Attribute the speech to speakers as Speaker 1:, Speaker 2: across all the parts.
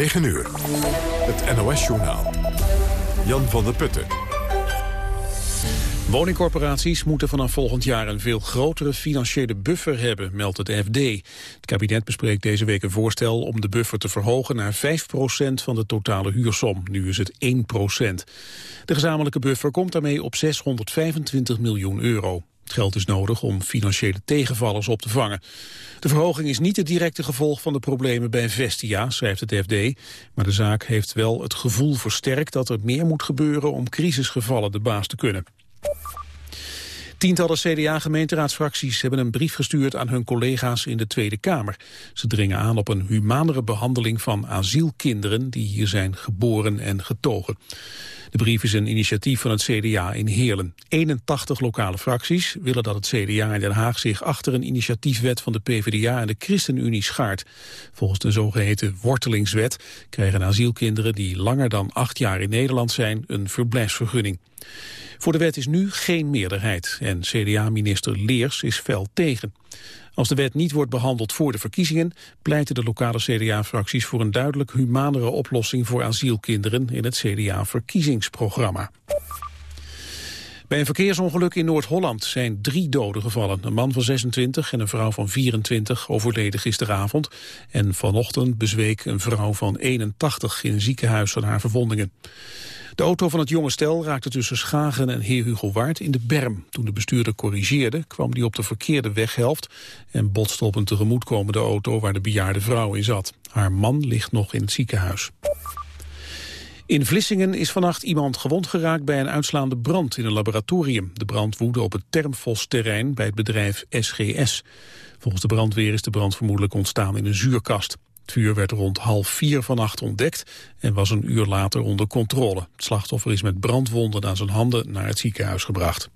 Speaker 1: 9 uur. Het NOS-journaal. Jan van der Putten.
Speaker 2: Woningcorporaties moeten vanaf volgend jaar een veel grotere financiële buffer hebben, meldt het FD. Het kabinet bespreekt deze week een voorstel om de buffer te verhogen naar 5% van de totale huursom. Nu is het 1% De gezamenlijke buffer komt daarmee op 625 miljoen euro. Het geld is nodig om financiële tegenvallers op te vangen. De verhoging is niet het directe gevolg van de problemen bij Vestia, schrijft het FD. Maar de zaak heeft wel het gevoel versterkt dat er meer moet gebeuren om crisisgevallen de baas te kunnen. Tientallen CDA-gemeenteraadsfracties hebben een brief gestuurd aan hun collega's in de Tweede Kamer. Ze dringen aan op een humanere behandeling van asielkinderen die hier zijn geboren en getogen. De brief is een initiatief van het CDA in Heerlen. 81 lokale fracties willen dat het CDA in Den Haag zich achter een initiatiefwet van de PvdA en de ChristenUnie schaart. Volgens de zogeheten wortelingswet krijgen asielkinderen die langer dan acht jaar in Nederland zijn een verblijfsvergunning. Voor de wet is nu geen meerderheid en CDA-minister Leers is fel tegen. Als de wet niet wordt behandeld voor de verkiezingen... pleiten de lokale CDA-fracties voor een duidelijk humanere oplossing voor asielkinderen in het CDA-verkiezingsprogramma. Bij een verkeersongeluk in Noord-Holland zijn drie doden gevallen. Een man van 26 en een vrouw van 24 overleden gisteravond. En vanochtend bezweek een vrouw van 81 in een ziekenhuis van haar verwondingen. De auto van het jonge stel raakte tussen Schagen en Heer Hugo Waard in de berm. Toen de bestuurder corrigeerde, kwam die op de verkeerde weghelft... en botste op een tegemoetkomende auto waar de bejaarde vrouw in zat. Haar man ligt nog in het ziekenhuis. In Vlissingen is vannacht iemand gewond geraakt bij een uitslaande brand in een laboratorium. De brand woedde op het Termfos-terrein bij het bedrijf SGS. Volgens de brandweer is de brand vermoedelijk ontstaan in een zuurkast. Het vuur werd rond half vier vannacht ontdekt en was een uur later onder controle. Het slachtoffer is met brandwonden aan zijn handen naar het ziekenhuis gebracht.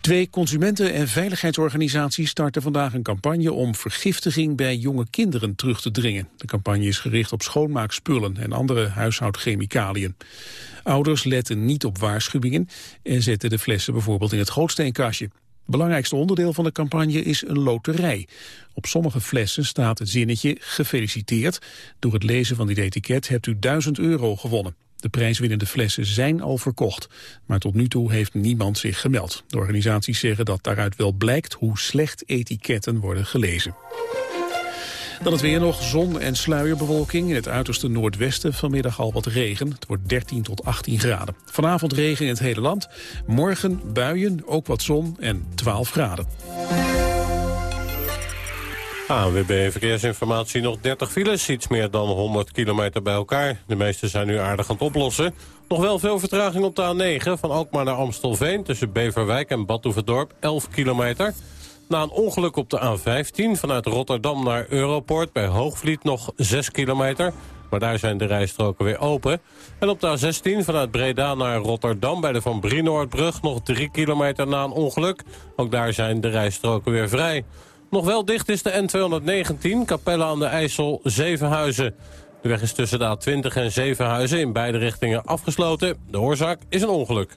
Speaker 2: Twee consumenten- en veiligheidsorganisaties starten vandaag een campagne om vergiftiging bij jonge kinderen terug te dringen. De campagne is gericht op schoonmaakspullen en andere huishoudchemicaliën. Ouders letten niet op waarschuwingen en zetten de flessen bijvoorbeeld in het gootsteenkastje. Belangrijkste onderdeel van de campagne is een loterij. Op sommige flessen staat het zinnetje gefeliciteerd. Door het lezen van dit etiket hebt u 1000 euro gewonnen. De prijswinnende flessen zijn al verkocht. Maar tot nu toe heeft niemand zich gemeld. De organisaties zeggen dat daaruit wel blijkt hoe slecht etiketten worden gelezen. Dan het weer nog zon en sluierbewolking. In het uiterste noordwesten vanmiddag al wat regen. Het wordt 13 tot 18 graden. Vanavond regen in het hele land. Morgen buien, ook wat zon en 12 graden.
Speaker 3: ANWB Verkeersinformatie nog 30 files, iets meer dan 100 kilometer bij elkaar. De meeste zijn nu aardig aan het oplossen. Nog wel veel vertraging op de A9, van Alkmaar naar Amstelveen... tussen Beverwijk en Badhoevedorp, 11 kilometer. Na een ongeluk op de A15 vanuit Rotterdam naar Europort... bij Hoogvliet nog 6 kilometer, maar daar zijn de rijstroken weer open. En op de A16 vanuit Breda naar Rotterdam... bij de Van Brienoordbrug nog 3 kilometer na een ongeluk. Ook daar zijn de rijstroken weer vrij. Nog wel dicht is de N219, Capelle aan de IJssel, Zevenhuizen. De weg is tussen de A20 en Zevenhuizen in beide richtingen afgesloten. De oorzaak is een ongeluk.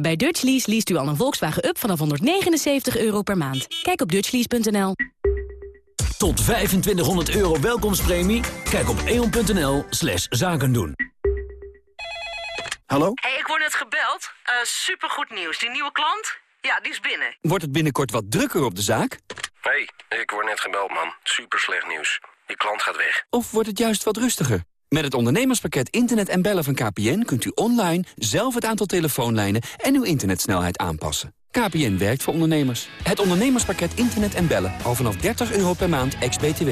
Speaker 4: Bij Dutch Lease leest u al een Volkswagen Up vanaf 179 euro per maand. Kijk op dutchlease.nl.
Speaker 5: Tot 2500 euro welkomstpremie? Kijk op eon.nl slash zaken doen.
Speaker 6: Hallo?
Speaker 7: hey, ik word net gebeld. Uh, supergoed nieuws. Die nieuwe klant? Ja, die is binnen.
Speaker 6: Wordt het binnenkort wat drukker op de zaak?
Speaker 8: hey, ik word net gebeld, man. Super slecht nieuws. Die klant gaat weg.
Speaker 6: Of wordt het juist wat rustiger? Met het ondernemerspakket Internet en Bellen van KPN... kunt u online zelf het aantal telefoonlijnen en uw internetsnelheid aanpassen. KPN werkt voor ondernemers. Het ondernemerspakket internet en bellen. Al vanaf 30 euro per maand, ex-BTW.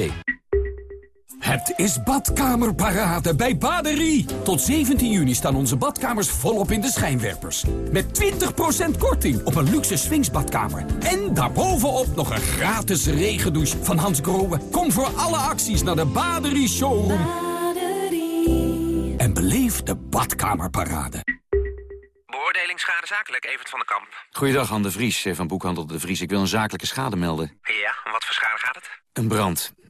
Speaker 9: Het is badkamerparade bij Baderie. Tot 17 juni staan onze badkamers volop in de schijnwerpers. Met 20% korting op een luxe swingsbadkamer. En daarbovenop nog een gratis regendouche van Hans Grohe. Kom voor alle acties naar de Baderie Showroom. En beleef de badkamerparade.
Speaker 8: Beoordeling schade zakelijk, Evert van den Kamp.
Speaker 10: Goeiedag, Han de Vries eh, van Boekhandel de Vries. Ik wil een zakelijke schade melden.
Speaker 8: Ja, om wat voor schade gaat het?
Speaker 10: Een brand.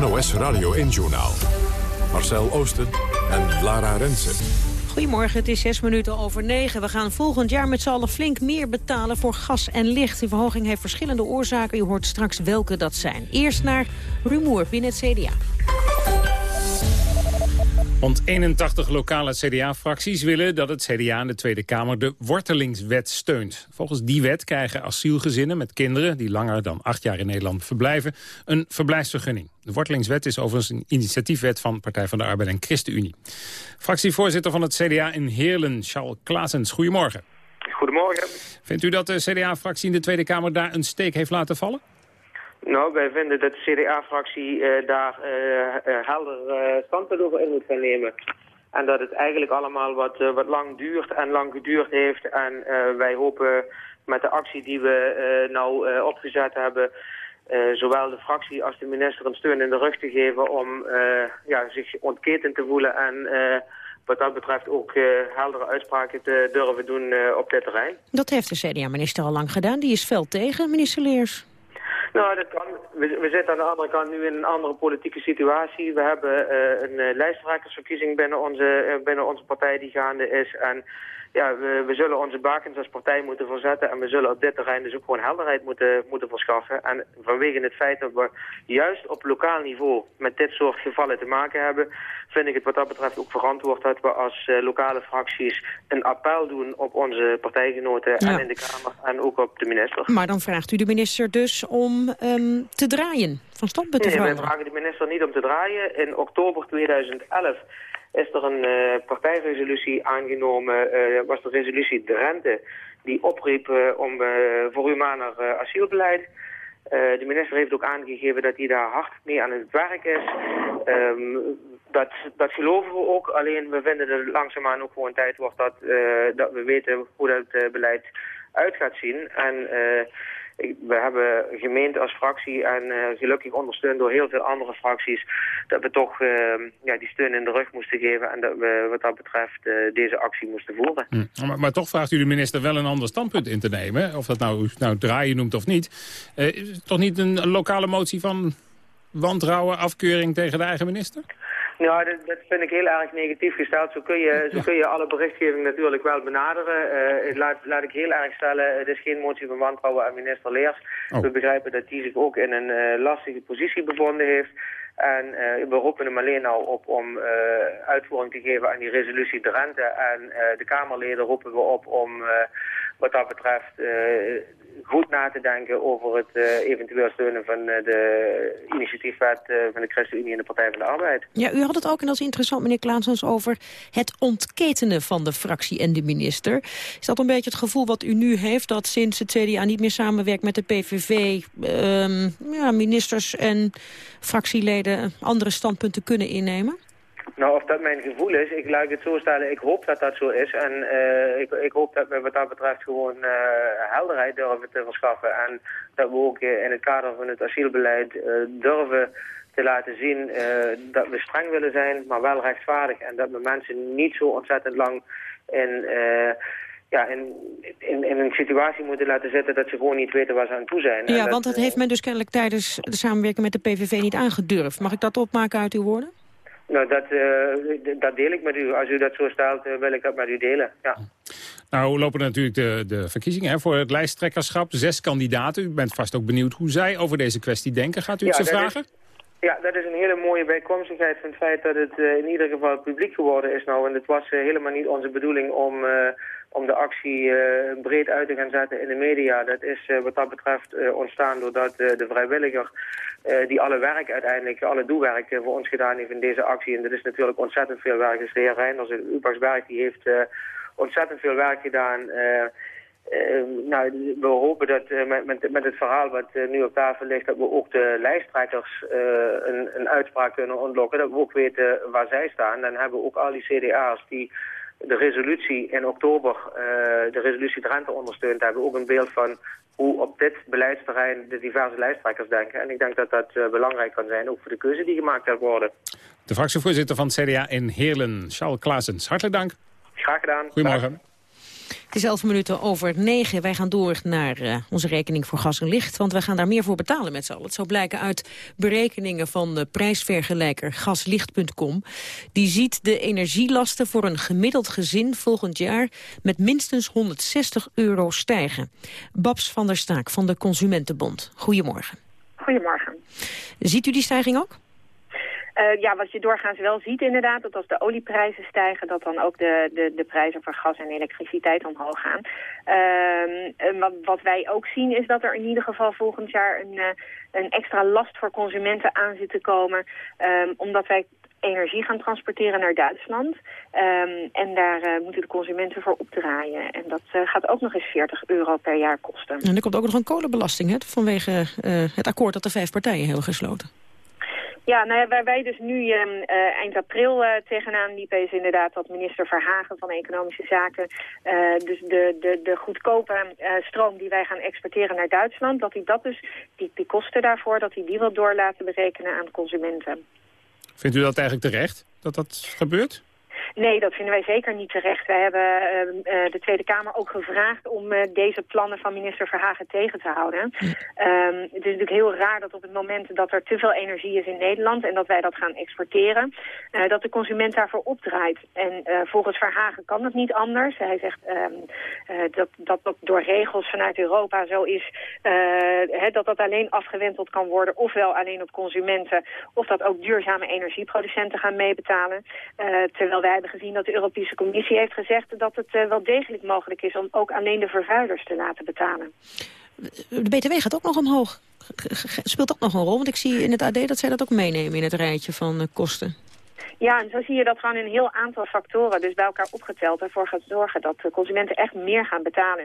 Speaker 1: NOS Radio 1-journaal. Marcel Oosten en Lara Rensen.
Speaker 11: Goedemorgen, het is zes minuten over negen. We gaan volgend jaar met z'n allen flink meer betalen voor gas en licht. Die verhoging heeft verschillende oorzaken. U hoort straks welke dat zijn. Eerst naar rumoer binnen het CDA.
Speaker 12: Want 81 lokale CDA-fracties willen dat het CDA in de Tweede Kamer de wortelingswet steunt. Volgens die wet krijgen asielgezinnen met kinderen die langer dan acht jaar in Nederland verblijven een verblijfsvergunning. De wortelingswet is overigens een initiatiefwet van Partij van de Arbeid en ChristenUnie. Fractievoorzitter van het CDA in Heerlen, Charles Klaasens, goedemorgen.
Speaker 13: Goedemorgen.
Speaker 12: Vindt u dat de CDA-fractie in de Tweede Kamer daar een steek heeft laten vallen?
Speaker 13: Nou, wij vinden dat de CDA-fractie eh, daar eh, helder standpunt over in moet gaan nemen. En dat het eigenlijk allemaal wat, wat lang duurt en lang geduurd heeft. En wij hopen met de actie die we nou opgezet hebben... zowel de fractie als de minister een steun in de rug te geven... om ja, zich ontketend te voelen en wat dat betreft ook heldere uitspraken te durven doen op dit terrein.
Speaker 11: Dat heeft de CDA-minister al lang gedaan. Die is fel tegen, minister Leers.
Speaker 13: Nou, dat kan. We, we zitten aan de andere kant nu in een andere politieke situatie. We hebben eh, een uh, lijsttrekkersverkiezing binnen onze, eh, binnen onze partij die gaande is. En ja, we, we zullen onze bakens als partij moeten verzetten. En we zullen op dit terrein dus ook gewoon helderheid moeten, moeten verschaffen. En vanwege het feit dat we juist op lokaal niveau met dit soort gevallen te maken hebben... vind ik het wat dat betreft ook verantwoord dat we als eh, lokale fracties een appel doen op onze partijgenoten
Speaker 11: Ja.
Speaker 13: en in de Kamer en ook op de minister.
Speaker 11: Maar dan vraagt u de minister dus om ehm, te draaien, van standpunt te
Speaker 13: Nee, wij
Speaker 11: veranderen.
Speaker 13: vragen de minister niet om te draaien. In oktober 2011 is er een eh, partijresolutie aangenomen, eh, was de resolutie Drenthe, die opriep eh, om voor humaner asielbeleid. De minister heeft ook aangegeven dat hij daar hard mee aan het werk is. Um, dat, dat geloven we ook, alleen we vinden dat het langzaamaan ook gewoon tijd wordt dat, dat we weten hoe dat beleid uit gaat zien. En we hebben gemeend als fractie en uh, gelukkig ondersteund door heel veel andere fracties... dat we toch uh, ja, die steun in de rug moesten geven... en dat we wat dat betreft uh, deze actie moesten voeren.
Speaker 12: Hm. Maar, maar, toch vraagt u de minister wel een ander standpunt in te nemen. Of dat nou, nou draaien noemt of niet. Uh, is het toch niet een lokale motie van wantrouwen, afkeuring tegen de eigen minister?
Speaker 13: Nou, dat, dat, vind ik heel erg negatief gesteld. Zo kun je, zo kun je alle berichtgeving natuurlijk wel benaderen. Uh, laat, laat ik heel erg stellen, het is geen motie van wantrouwen aan minister Leers. Oh. We begrijpen dat die zich ook in een uh, lastige positie bevonden heeft. En uh, we roepen hem alleen nou op om uitvoering te geven aan die resolutie de rente. En de Kamerleden roepen we op om wat dat betreft goed na te denken over het uh, eventueel steunen van uh, de initiatiefwet uh, van de ChristenUnie en de Partij van de Arbeid.
Speaker 11: Ja, u had het ook, en dat is interessant, meneer Klaansens, over het ontketenen van de fractie en de minister. Is dat een beetje het gevoel wat u nu heeft, dat sinds het CDA niet meer samenwerkt met de PVV, um, ja, ministers en fractieleden andere standpunten kunnen innemen?
Speaker 13: Nou, of dat mijn gevoel is, ik laat het zo stellen, ik hoop dat dat zo is. En uh, ik, ik, hoop dat we wat dat betreft gewoon uh, helderheid durven te verschaffen. En dat we ook uh, in het kader van het asielbeleid durven te laten zien dat we streng willen zijn, maar wel rechtvaardig. En dat we mensen niet zo ontzettend lang in ja, in, in, in, een situatie moeten laten zitten dat ze gewoon niet weten waar ze aan toe zijn.
Speaker 11: Ja,
Speaker 13: dat,
Speaker 11: want dat heeft men dus kennelijk tijdens de samenwerking met de PVV niet aangedurfd. Mag ik dat opmaken uit uw woorden?
Speaker 13: Nou, dat, uh, dat deel ik met u. Als u dat zo stelt, uh, wil ik dat met u delen, ja.
Speaker 12: Nou lopen natuurlijk de, de verkiezingen hè, voor het lijsttrekkerschap. Zes kandidaten. U bent vast ook benieuwd hoe zij over deze kwestie denken. Gaat u het
Speaker 13: Ja,
Speaker 12: ze vragen?
Speaker 13: is- Ja, dat is een hele mooie bijkomstigheid van het feit dat het eh, in ieder geval publiek geworden is nou. En het was eh, helemaal niet onze bedoeling om, eh, om de actie eh, breed uit te gaan zetten in de media. Dat is eh, wat dat betreft eh, ontstaan doordat de vrijwilliger die alle werk uiteindelijk, alle doelwerk voor ons gedaan heeft in deze actie. En dat is natuurlijk ontzettend veel werk. Dus de heer Reinders, Upaxberg, die heeft ontzettend veel werk gedaan. nou, we hopen dat met, met, met het verhaal wat nu op tafel ligt... dat we ook de lijsttrekkers een, een uitspraak kunnen ontlokken. Dat we ook weten waar zij staan. Dan hebben we ook al die CDA's die de resolutie in oktober... eh, de resolutie Drenthe ondersteund hebben. Ook een beeld van hoe op dit beleidsterrein de diverse lijsttrekkers denken. En ik denk dat dat eh, belangrijk kan zijn, ook voor de keuze die gemaakt gaat worden.
Speaker 12: De fractievoorzitter van het CDA in Heerlen, Charles Klaasens. Hartelijk dank.
Speaker 13: Graag gedaan.
Speaker 12: Goedemorgen.
Speaker 11: Het is elf minuten over negen. Wij gaan door naar eh, onze rekening voor gas en licht. Want we gaan daar meer voor betalen met z'n allen. Het zou blijken uit berekeningen van de prijsvergelijker gaslicht.com. Die ziet de energielasten voor een gemiddeld gezin volgend jaar... met minstens 160 euro stijgen. Babs van der Staak van de Consumentenbond. Goedemorgen.
Speaker 14: Goedemorgen.
Speaker 11: Ziet u die stijging ook?
Speaker 14: Eh, ja, wat je doorgaans wel ziet inderdaad, dat als de olieprijzen stijgen, dat dan ook de, de, de prijzen voor gas en elektriciteit omhoog gaan. Ehm, wat, wat wij ook zien is dat er in ieder geval volgend jaar een, eh, een extra last voor consumenten aan zit te komen, ehm, omdat wij energie gaan transporteren naar Duitsland. Ehm, en daar eh, moeten de consumenten voor opdraaien. En dat gaat ook nog eens 40 euro per jaar kosten.
Speaker 11: En er komt ook nog een kolenbelasting hè, vanwege het akkoord dat de vijf partijen hebben gesloten.
Speaker 14: Ja, nou ja, waar wij dus nu ehm, eh, eind april eh, tegenaan liepen... is inderdaad dat minister Verhagen van Economische Zaken... eh, dus de, de, de goedkope stroom die wij gaan exporteren naar Duitsland... dat hij dat dus, die, die kosten daarvoor, dat hij die wil door laten berekenen aan consumenten.
Speaker 12: Vindt u dat eigenlijk terecht, dat dat gebeurt?
Speaker 14: Nee, dat vinden wij zeker niet terecht. Wij hebben ehm, eh, de Tweede Kamer ook gevraagd om eh, deze plannen van minister Verhagen tegen te houden. Ehm, het is natuurlijk heel raar dat op het moment dat er te veel energie is in Nederland en dat wij dat gaan exporteren, eh, dat de consument daarvoor opdraait. En eh, volgens Verhagen kan dat niet anders. Hij zegt ehm, eh, dat, dat dat door regels vanuit Europa zo is, eh, dat dat alleen afgewenteld kan worden, ofwel alleen op consumenten, of dat ook duurzame energieproducenten gaan meebetalen. Eh, terwijl wij hebben gezien dat de Europese Commissie heeft gezegd dat het eh, wel degelijk mogelijk is om ook alleen de vervuilers te laten betalen.
Speaker 11: De BTW gaat ook nog omhoog. Speelt ook nog een rol? Want ik zie in het AD dat zij dat ook meenemen in het rijtje van eh, kosten.
Speaker 14: Ja, en zo zie je dat gewoon een heel aantal factoren dus bij elkaar opgeteld ervoor gaat zorgen dat de consumenten echt meer gaan betalen.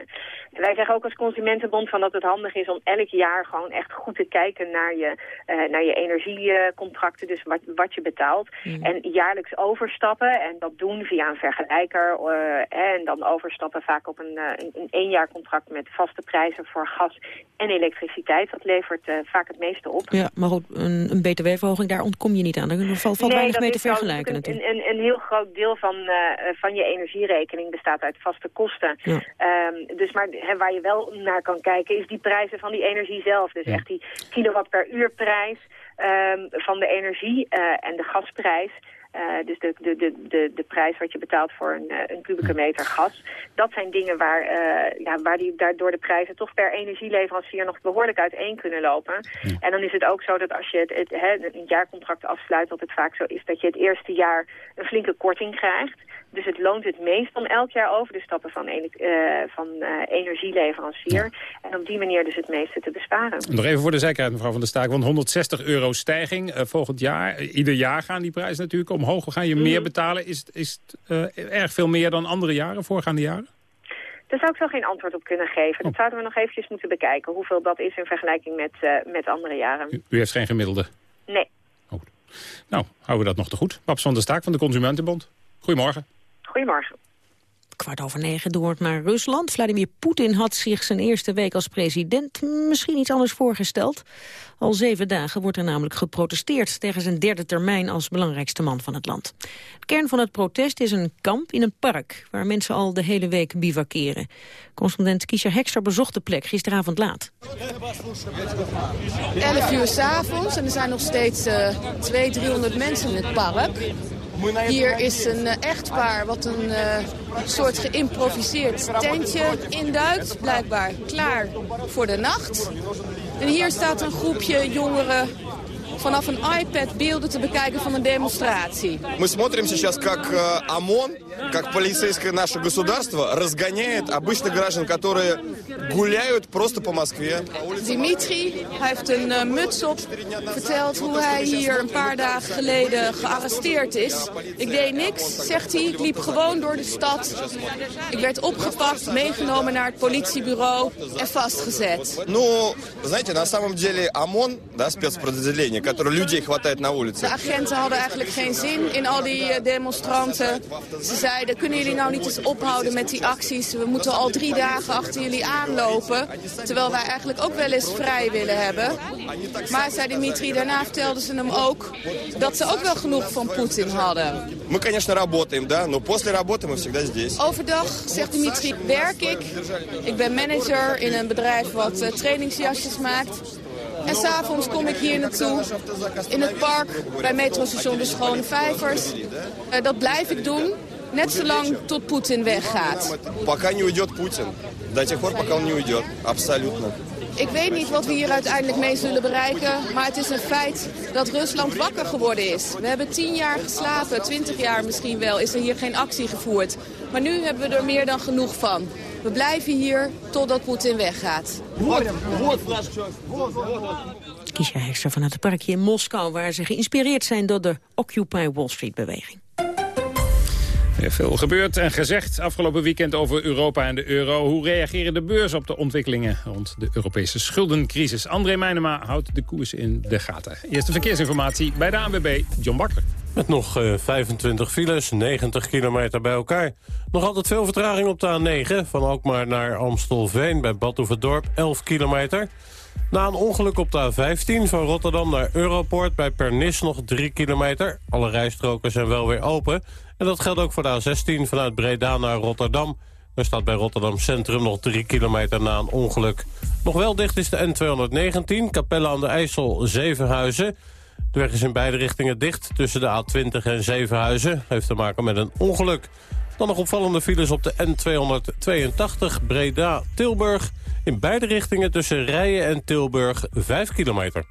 Speaker 14: En wij zeggen ook als Consumentenbond van dat het handig is om elk jaar gewoon echt goed te kijken naar je, eh, naar je energiecontracten, dus wat, wat je betaalt. En jaarlijks overstappen en dat doen via een vergelijker eh, en dan overstappen vaak op een, eh, een, een éénjaarcontract met vaste prijzen voor gas en elektriciteit. Dat levert vaak het meeste op.
Speaker 11: Ja, maar goed, een, een btw-verhoging, daar ontkom je niet aan. Er valt, valt weinig mee te
Speaker 14: wel
Speaker 11: vergelijken
Speaker 14: natuurlijk
Speaker 11: natuurlijk.
Speaker 14: Een, een, een heel groot deel van, eh, eh, van je energierekening bestaat uit vaste kosten.
Speaker 11: Ja.
Speaker 14: Ehm, dus maar waar je wel naar kan kijken is die prijzen van die energie zelf. Dus echt die kilowatt per uur prijs ehm, van de energie eh, en de gasprijs. Eh, dus de, de, de, de, de prijs wat je betaalt voor een, eh, een kubieke meter gas. Dat zijn dingen waar, eh, ja, waar die daardoor de prijzen toch per energieleverancier nog behoorlijk uiteen kunnen lopen. En dan is het ook zo dat als je het, het, een jaarcontract afsluit, dat het vaak zo is dat je het eerste jaar een flinke korting krijgt. Dus het loont het meest om elk jaar over te stappen van, eh, van energieleverancier. En op die manier dus het meeste te besparen.
Speaker 12: Nog even voor de zekerheid, mevrouw Van der Staak. Want 160 euro stijging volgend jaar. Ieder jaar gaan die prijzen natuurlijk omhoog. Ga je meer betalen? Is, het- is het eh, erg veel meer dan andere jaren, voorgaande jaren?
Speaker 14: Daar zou ik zo geen antwoord op kunnen geven. Dat zouden we nog eventjes moeten bekijken. Hoeveel dat is in vergelijking met, eh, met andere jaren.
Speaker 12: U heeft geen gemiddelde.
Speaker 14: Nee.
Speaker 12: Nou, houden we dat nog te goed. Babs van der Staak van de Consumentenbond. Goedemorgen.
Speaker 14: Goedemorgen.
Speaker 11: Kwart over negen door naar Rusland. Vladimir Poetin had zich zijn eerste week als president misschien iets anders voorgesteld. Al zeven dagen wordt er namelijk geprotesteerd tegen zijn derde termijn als belangrijkste man van het land. De kern van het protest is een kamp in een park waar mensen al de hele week bivakeren. Correspondent Kiesja Hekster bezocht de plek gisteravond laat.
Speaker 15: 11 uur s'avonds en er zijn nog steeds eh 200, 300 mensen in het park. Hier is een uh, echtpaar wat een uh, soort geïmproviseerd tentje induikt. Blijkbaar klaar voor de nacht. En hier staat een groepje jongeren vanaf een iPad beelden te bekijken van een demonstratie.
Speaker 16: Мы смотрим сейчас, как ОМОН, как полицейское наше государство разгоняет обычных граждан, которые гуляют просто по Москве.
Speaker 15: Dimitri heeft een uh, muts op, vertelt hoe hij hier een paar dagen geleden gearresteerd is. Ik deed niks, zegt hij. Ik liep gewoon door de stad. Ik werd opgepakt, meegenomen naar het politiebureau en vastgezet.
Speaker 16: Ну, знаете, на самом деле ОМОН, да, спецподразделение, которое людей хватает на улице.
Speaker 15: De agenten hadden eigenlijk geen zin in al die uh, demonstranten. Ze zeiden, kunnen jullie nou niet eens ophouden met die acties? We moeten al drie dagen achter jullie aanlopen. Terwijl wij eigenlijk ook wel eens vrij willen hebben. Maar, zei Dimitri, daarna vertelden ze hem ook dat ze ook wel genoeg van Poetin hadden.
Speaker 16: Мы, конечно, работаем, да, но после работы мы всегда здесь.
Speaker 15: Overdag, zegt Dimitri, werk ik. Ik ben manager in een bedrijf wat uh, trainingsjasjes maakt. En s'avonds kom ik hier naartoe, in het park, bij metrostation De Schone Vijvers. Uh, dat blijf ik doen, net zolang tot Poetin weggaat.
Speaker 16: Пока не уйдет Путин. До тех пор, пока он не уйдет. Абсолютно.
Speaker 15: Ik weet niet wat we hier uiteindelijk mee zullen bereiken, maar het is een feit dat Rusland wakker geworden is. We hebben tien jaar geslapen, twintig jaar misschien wel, is er hier geen actie gevoerd. Maar nu hebben we er meer dan genoeg van. We blijven hier totdat Poetin weggaat.
Speaker 11: Kiesja Hekster vanuit het parkje in Moskou... waar ze geïnspireerd zijn door de Occupy Wall Street-beweging.
Speaker 12: Veel gebeurd en gezegd afgelopen weekend over Europa en de euro. Hoe reageren de beurs op de ontwikkelingen rond de Europese schuldencrisis? André Meijnema houdt de koers in de gaten. Eerste verkeersinformatie bij de ANWB, John Bakker.
Speaker 3: Met nog uh, 25 files, 90 kilometer bij elkaar. Nog altijd veel vertraging op de A9, van Alkmaar naar Amstelveen bij Badhoevedorp, 11 kilometer. Na een ongeluk op de A15 van Rotterdam naar Europoort bij Pernis nog 3 kilometer. Alle rijstroken zijn wel weer open. En dat geldt ook voor de A16 vanuit Breda naar Rotterdam. Er staat bij Rotterdam Centrum nog 3 kilometer na een ongeluk. Nog wel dicht is de N219, Capelle aan de IJssel, Zevenhuizen. De weg is in beide richtingen dicht tussen de A20 en Zevenhuizen. Heeft te maken met een ongeluk. Dan nog opvallende files op de N282 Breda-Tilburg. In beide richtingen tussen Rijen en Tilburg 5 kilometer.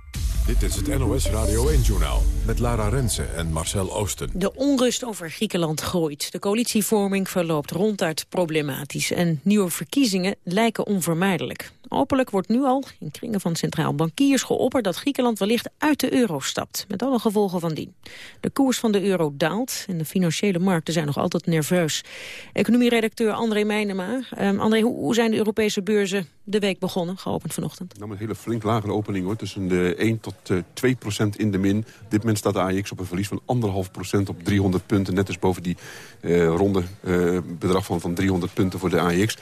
Speaker 1: Dit is het NOS Radio 1-journaal met Lara Rensen en Marcel Oosten.
Speaker 11: De onrust over Griekenland groeit. De coalitievorming verloopt ronduit problematisch. En nieuwe verkiezingen lijken onvermijdelijk. Openlijk wordt nu al in kringen van centraal bankiers geopperd... dat Griekenland wellicht uit de euro stapt, met alle gevolgen van dien. De koers van de euro daalt en de financiële markten zijn nog altijd nerveus. Economieredacteur André Meijnema. Um, André, hoe, zijn de Europese beurzen de week begonnen, geopend vanochtend?
Speaker 17: Nou, een hele flink lagere opening, hoor. Tussen de 1 tot uh, 2 procent in de min. Dit moment staat de AX op een verlies van 1,5 procent op 300 punten. Net als boven die uh, ronde uh, bedrag van, van 300 punten voor de AX.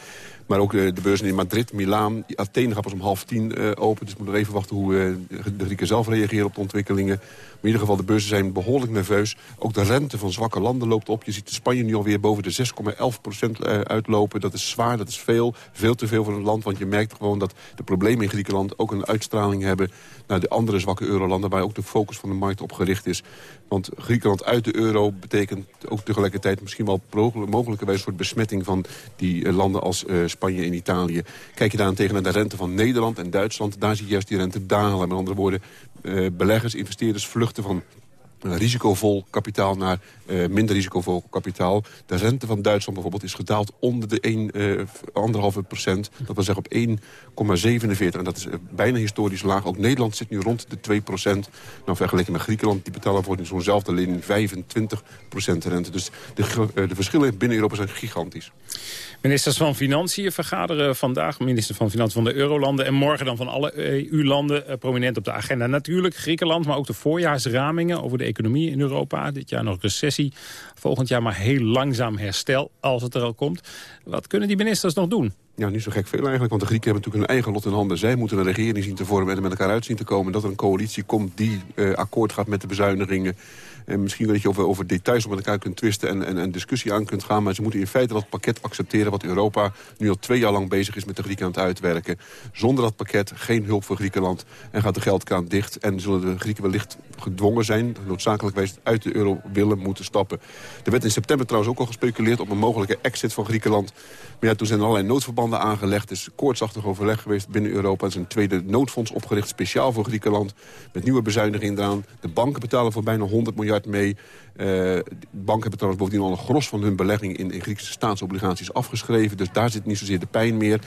Speaker 17: Maar ook de, de beurzen in Madrid, Milaan, Athene gaat pas om half tien uh, open. Dus we moeten even wachten hoe uh, de Grieken zelf reageren op de ontwikkelingen. Maar in ieder geval, de beurzen zijn behoorlijk nerveus. Ook de rente van zwakke landen loopt op. Je ziet de Spanje nu alweer boven de 6,11 procent uh, uitlopen. Dat is zwaar, dat is veel. Veel te veel voor een land. Want je merkt gewoon dat de problemen in Griekenland ook een uitstraling hebben naar de andere zwakke eurolanden... waar ook de focus van de markt op gericht is. Want Griekenland uit de euro betekent ook tegelijkertijd... misschien wel mogelijkerwijs een soort besmetting van die uh, landen als uh, Spanje en Italië. Kijk je daarentegen naar de rente van Nederland en Duitsland... daar zie je juist die rente dalen. Met andere woorden, uh, beleggers, investeerders vluchten van risicovol kapitaal naar uh, minder risicovol kapitaal. De rente van Duitsland bijvoorbeeld is gedaald onder de 1, uh, 1,5 procent. Dat wil zeggen op 1,47. En dat is uh, bijna historisch laag. Ook Nederland zit nu rond de 2 procent. Nou, vergeleken met Griekenland, die betalen voor zo'nzelfde lening 25 procent rente. Dus de, de verschillen binnen Europa zijn gigantisch.
Speaker 12: Ministers van Financiën vergaderen vandaag, minister van Financiën van de Eurolanden... en morgen dan van alle EU-landen prominent op de agenda. Natuurlijk Griekenland, maar ook de voorjaarsramingen over de economie in Europa. Dit jaar nog recessie, volgend jaar maar heel langzaam herstel, als het er al komt. Wat kunnen die ministers nog doen?
Speaker 17: Ja, niet zo gek veel eigenlijk, want de Grieken hebben natuurlijk hun eigen lot in handen. Zij moeten een regering zien te vormen en er met elkaar uit zien te komen. Dat er een coalitie komt die uh, akkoord gaat met de bezuinigingen. En misschien dat je over, over details met elkaar kunt twisten en, en, en discussie aan kunt gaan. Maar ze moeten in feite dat pakket accepteren wat Europa nu al twee jaar lang bezig is met de Grieken aan het uitwerken. Zonder dat pakket geen hulp voor Griekenland en gaat de geldkraan dicht. En zullen de Grieken wellicht gedwongen zijn, noodzakelijkwijs uit de euro willen moeten stappen. Er werd in september trouwens ook al gespeculeerd op een mogelijke exit van Griekenland. Maar ja, toen zijn er allerlei noodverbanden aangelegd. Is koortsachtig overleg geweest binnen Europa. Er is een tweede noodfonds opgericht, speciaal voor Griekenland. Met nieuwe bezuinigingen eraan. De banken betalen voor bijna 100 miljard mee. Uh, banken hebben trouwens bovendien al een gros van hun belegging in, Griekse staatsobligaties afgeschreven. Dus daar zit niet zozeer de pijn meer.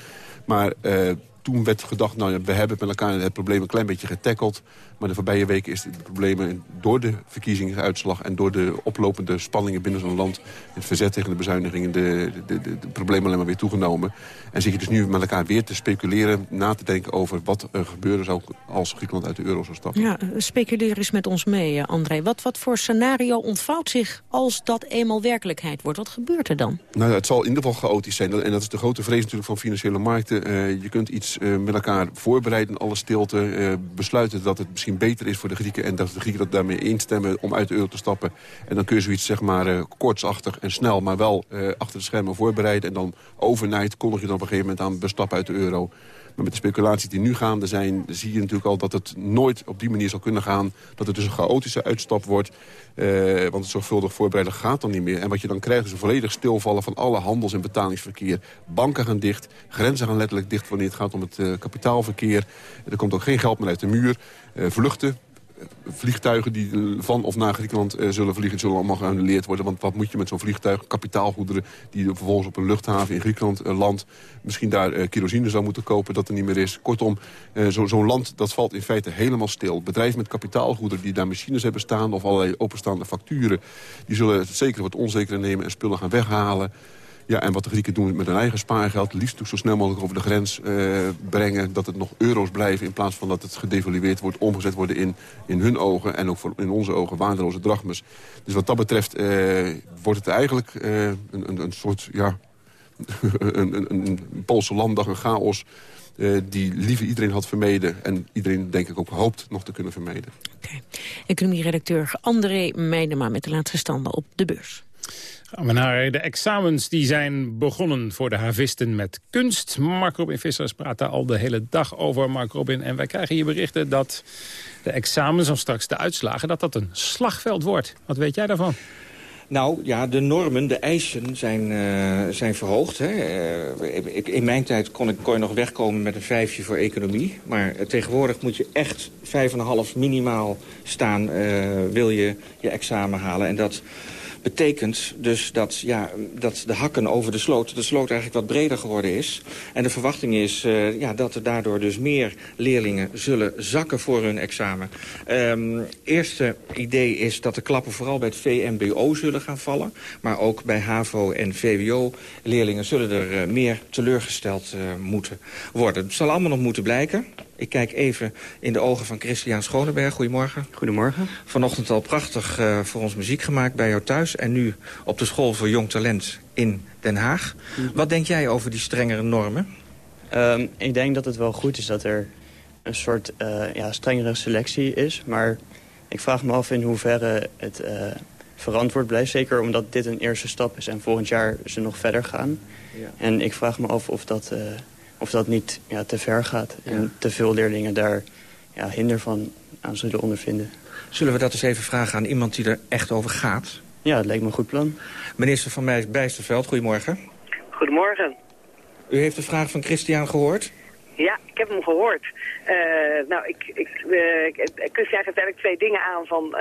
Speaker 17: Maar uh, toen werd gedacht, nou we hebben met elkaar het probleem een klein beetje getackeld. Maar de voorbije weken is het probleem door de verkiezingsuitslag... en door de oplopende spanningen binnen zo'n land... het verzet tegen de bezuinigingen, de, de, de, de, problemen alleen maar weer toegenomen. En zit je dus nu met elkaar weer te speculeren, na te denken over... wat er gebeuren zou als Griekenland uit de euro zou stappen.
Speaker 11: Ja, speculeer eens met ons mee, eh, André. Wat, wat voor scenario ontvouwt zich als dat eenmaal werkelijkheid wordt? Wat gebeurt er dan?
Speaker 17: Nou, het zal in ieder geval chaotisch zijn. En dat is de grote vrees natuurlijk van financiële markten. Uh, je kunt iets uh, met elkaar voorbereiden, alle stilte. Uh, besluiten dat het misschien beter is voor de Grieken... en dat de Grieken dat daarmee instemmen om uit de euro te stappen. En dan kun je zoiets zeg maar uh, kortsachtig en snel, maar wel uh, achter de schermen voorbereiden. En dan overnight kondig je dan op een gegeven moment aan bestappen uit de euro. Maar met de speculaties die nu gaande zijn... zie je natuurlijk al dat het nooit op die manier zal kunnen gaan. Dat het dus een chaotische uitstap wordt. Uh, want het zorgvuldig voorbereiden gaat dan niet meer. En wat je dan krijgt is een volledig stilvallen van alle handels- en betalingsverkeer. Banken gaan dicht, grenzen gaan letterlijk dicht wanneer het gaat om het uh, kapitaalverkeer. Er komt ook geen geld meer uit de muur. Uh, vluchten, vliegtuigen die van of naar Griekenland uh, zullen vliegen... zullen allemaal geannuleerd worden. Want wat moet je met zo'n vliegtuig? Kapitaalgoederen die vervolgens op een luchthaven in Griekenland uh, landt. Misschien daar uh, kerosine zou moeten kopen, dat er niet meer is. Kortom, zo'n zo land dat valt in feite helemaal stil. Bedrijven met kapitaalgoederen die daar machines hebben staan... of allerlei openstaande facturen... die zullen het zeker wat onzekere nemen en spullen gaan weghalen... Ja, en wat de Grieken doen met hun eigen spaargeld... liefst zo snel mogelijk over de grens uh, brengen... dat het nog euro's blijven in plaats van dat het gedevalueerd wordt... omgezet worden in, in hun ogen en ook in onze ogen waardeloze drachmes. Dus wat dat betreft uh, wordt het eigenlijk uh, een, een, een soort... Ja, een, een, een Poolse landdag, een chaos... Die liever iedereen had vermeden. En iedereen, denk ik, ook hoopt nog te kunnen vermijden.
Speaker 11: Okay. Economie-redacteur André Meijnema met de laatste standen op de beurs.
Speaker 12: Gaan we naar de examens die zijn begonnen voor de havisten met kunst. Mark Robin Vissers praat daar al de hele dag over, Mark Robin. En wij krijgen hier berichten dat de examens, of straks de uitslagen... dat dat een slagveld wordt. Wat weet jij daarvan?
Speaker 18: Nou, ja, de normen, de eisen zijn, uh, zijn verhoogd. Hè. Uh, in mijn tijd kon, ik, kon je nog wegkomen met een vijfje voor economie. Maar uh, tegenwoordig moet je echt vijf en een half minimaal staan... wil je je examen halen. En dat betekent dus dat, ja, dat de hakken over de sloot... de sloot eigenlijk wat breder geworden is. En de verwachting is uh, ja, dat er daardoor dus meer leerlingen zullen zakken voor hun examen. Um, eerste idee is dat de klappen vooral bij het VMBO zullen gaan vallen. Maar ook bij HAVO en VWO-leerlingen zullen er uh, meer teleurgesteld uh, moeten worden. Het zal allemaal nog moeten blijken. Ik kijk even in de ogen van Christian Schoneberg. Goedemorgen.
Speaker 19: Goedemorgen.
Speaker 18: Vanochtend al prachtig uh, voor ons muziek gemaakt bij jou thuis. En nu op de school voor jong talent in Den Haag. Mm -hmm. Wat denk jij over die strengere normen?
Speaker 19: Um, ik denk dat het wel goed is dat er een soort uh, ja, strengere selectie is. Maar ik vraag me af in hoeverre het uh, verantwoord blijft. Zeker omdat dit een eerste stap is en volgend jaar ze nog verder gaan. Ja. En ik vraag me af of dat of dat niet ja, te ver gaat. En ja. te veel leerlingen daar ja, hinder van aan zullen ondervinden.
Speaker 18: Zullen we dat eens even vragen aan iemand die er echt over gaat?
Speaker 19: Ja, dat lijkt me een goed plan.
Speaker 18: Minister van Bijsterveld, goedemorgen.
Speaker 20: Goedemorgen.
Speaker 18: U heeft de vraag van Christian gehoord?
Speaker 20: Ja, ik heb hem gehoord. Uh, nou, ik, ik, uh, Christian geeft eigenlijk twee dingen aan van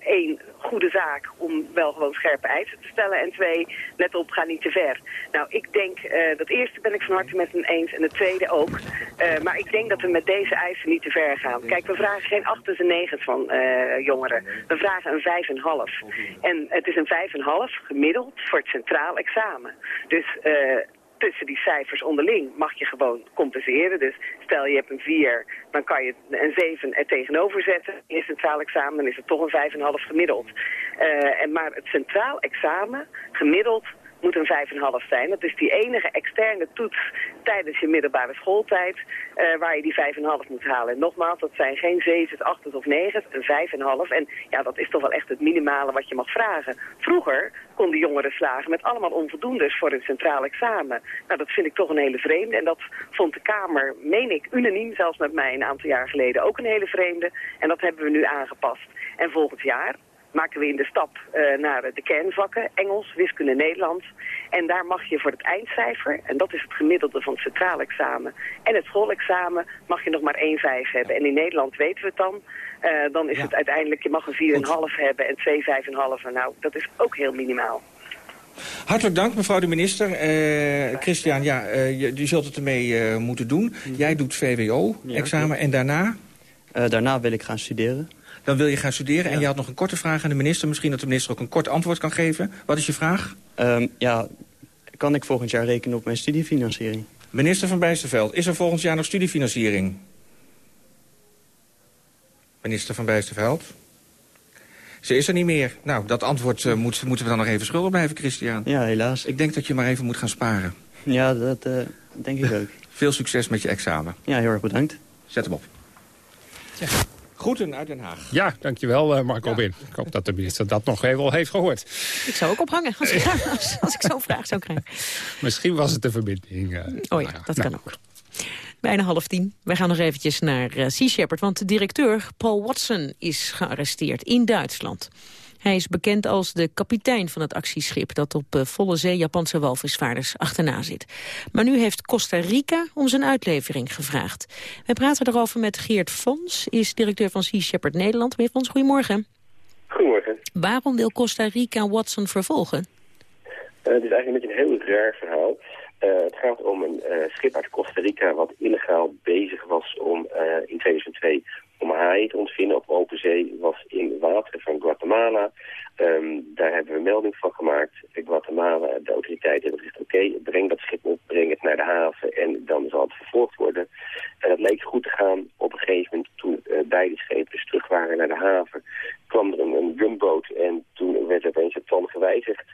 Speaker 20: één, goede zaak om wel gewoon scherpe eisen te stellen. En twee, let op, ga niet te ver. Nou, ik denk, dat eerste ben ik van harte met hem eens en het tweede ook. maar ik denk dat we met deze eisen niet te ver gaan. Kijk, we vragen geen achters en negens van jongeren. We vragen een vijf en half. En het is een vijf en half gemiddeld voor het centraal examen. Dus tussen die cijfers onderling mag je gewoon compenseren. Dus stel je hebt een 4, dan kan je een 7 er tegenover zetten. In het centraal examen dan is het toch een 5,5 gemiddeld. Uh, en maar het centraal examen gemiddeld moet een 5,5 zijn. Dat is die enige externe toets tijdens je middelbare schooltijd uh, waar je die 5,5 moet halen. En nogmaals, dat zijn geen 7, 8 of 9, een 5,5. En ja, dat is toch wel echt het minimale wat je mag vragen. Vroeger konden jongeren slagen met allemaal onvoldoendes voor een centraal examen. Nou, dat vind ik toch een hele vreemde. En dat vond de Kamer, meen ik, unaniem, zelfs met mij een aantal jaar geleden, ook een hele vreemde. En dat hebben we nu aangepast. En volgend jaar maken we in de stap uh, naar de kernvakken, Engels, wiskunde, Nederlands. En daar mag je voor het eindcijfer, en dat is het gemiddelde van het centraal examen, en het schoolexamen, mag je nog maar 1,5 hebben. En in Nederland weten we het dan. Uh, dan is ja. het uiteindelijk, je mag een 4,5 hebben en twee 5,5. Nou, dat is ook heel minimaal.
Speaker 18: Hartelijk dank, mevrouw de minister. Uh, Christian, ja, uh, je, je, zult het ermee uh, moeten doen. Jij doet VWO-examen ja, en daarna?
Speaker 19: daarna wil ik gaan studeren.
Speaker 18: Dan wil je gaan studeren. Ja. En je had nog een korte vraag aan de minister. Misschien dat de minister ook een kort antwoord kan geven. Wat is je vraag?
Speaker 19: Um, ja, kan ik volgend jaar rekenen op mijn studiefinanciering?
Speaker 18: Minister van Bijsterveld, is er volgend jaar nog studiefinanciering? Minister van Bijsterveld? Ze is er niet meer. Nou, dat antwoord uh, moet, moeten we dan nog even schuldig blijven, Christian.
Speaker 19: Ja, helaas.
Speaker 18: Ik denk dat je maar even moet gaan sparen.
Speaker 19: Ja, dat uh, denk ik ook.
Speaker 18: Veel succes met je examen.
Speaker 19: Ja, heel erg bedankt.
Speaker 18: Zet hem op. Ja. Groeten uit Den Haag.
Speaker 12: Ja, dankjewel uh, Marco ja. Bin. Ik hoop dat de minister dat nog even heeft gehoord.
Speaker 11: Ik zou ook ophangen als ik, als, als ik zo'n vraag zou krijgen.
Speaker 12: Misschien was het de verbinding. Uh,
Speaker 11: oh ja, dat nou. kan ook. Bijna half tien. Wij gaan nog eventjes naar uh, Sea Shepherd, want de directeur Paul Watson is gearresteerd in Duitsland. Hij is bekend als de kapitein van het actieschip... dat op uh, volle zee Japanse walvisvaarders achterna zit. Maar nu heeft Costa Rica om zijn uitlevering gevraagd. Wij praten erover met Geert Fons, is directeur van Sea Shepherd Nederland. Meneer Fons, goedemorgen.
Speaker 21: Goedemorgen.
Speaker 11: Waarom wil Costa Rica Watson vervolgen?
Speaker 21: Uh, het is eigenlijk een beetje een heel raar verhaal. Uh, het gaat om een uh, schip uit Costa Rica wat illegaal bezig was om in 2002 om haaien te ontvinden op open zee. Was in water van Guatemala. Um, daar hebben we melding van gemaakt. Guatemala, de autoriteiten hebben gezegd, oké, breng dat schip op, breng het naar de haven en dan zal het vervolgd worden. En dat leek goed te gaan. Op een gegeven moment, toen beide schepen dus terug waren naar de haven, kwam er een, een en toen werd opeens het plan gewijzigd.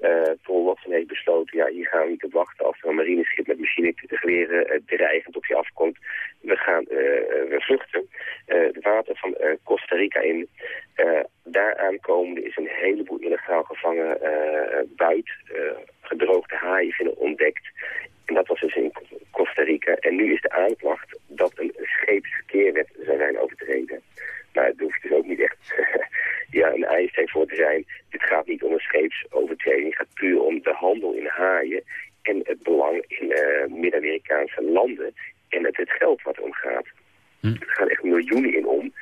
Speaker 21: Uh, Paul Watson heeft besloten, ja, hier gaan we niet op wachten als er een marineschip met machinegeweren uh, dreigend op je afkomt. We gaan we vluchten. het water van Costa Rica in. Daar aankomende is een heleboel illegaal gevangen buit, gedroogde haaienvinnen ontdekt. En dat was dus in Costa Rica. En nu is de aanklacht dat een scheepsverkeerwet zou zijn overtreden. Nou, daar hoeft dus ook niet echt ja, een Einstein voor te zijn. Dit gaat niet om een scheepsovertreding. Het gaat puur om de handel in haaien en het belang in uh, Midden-Amerikaanse landen en het, het geld wat omgaat. Hm. Er gaan echt miljoenen in om.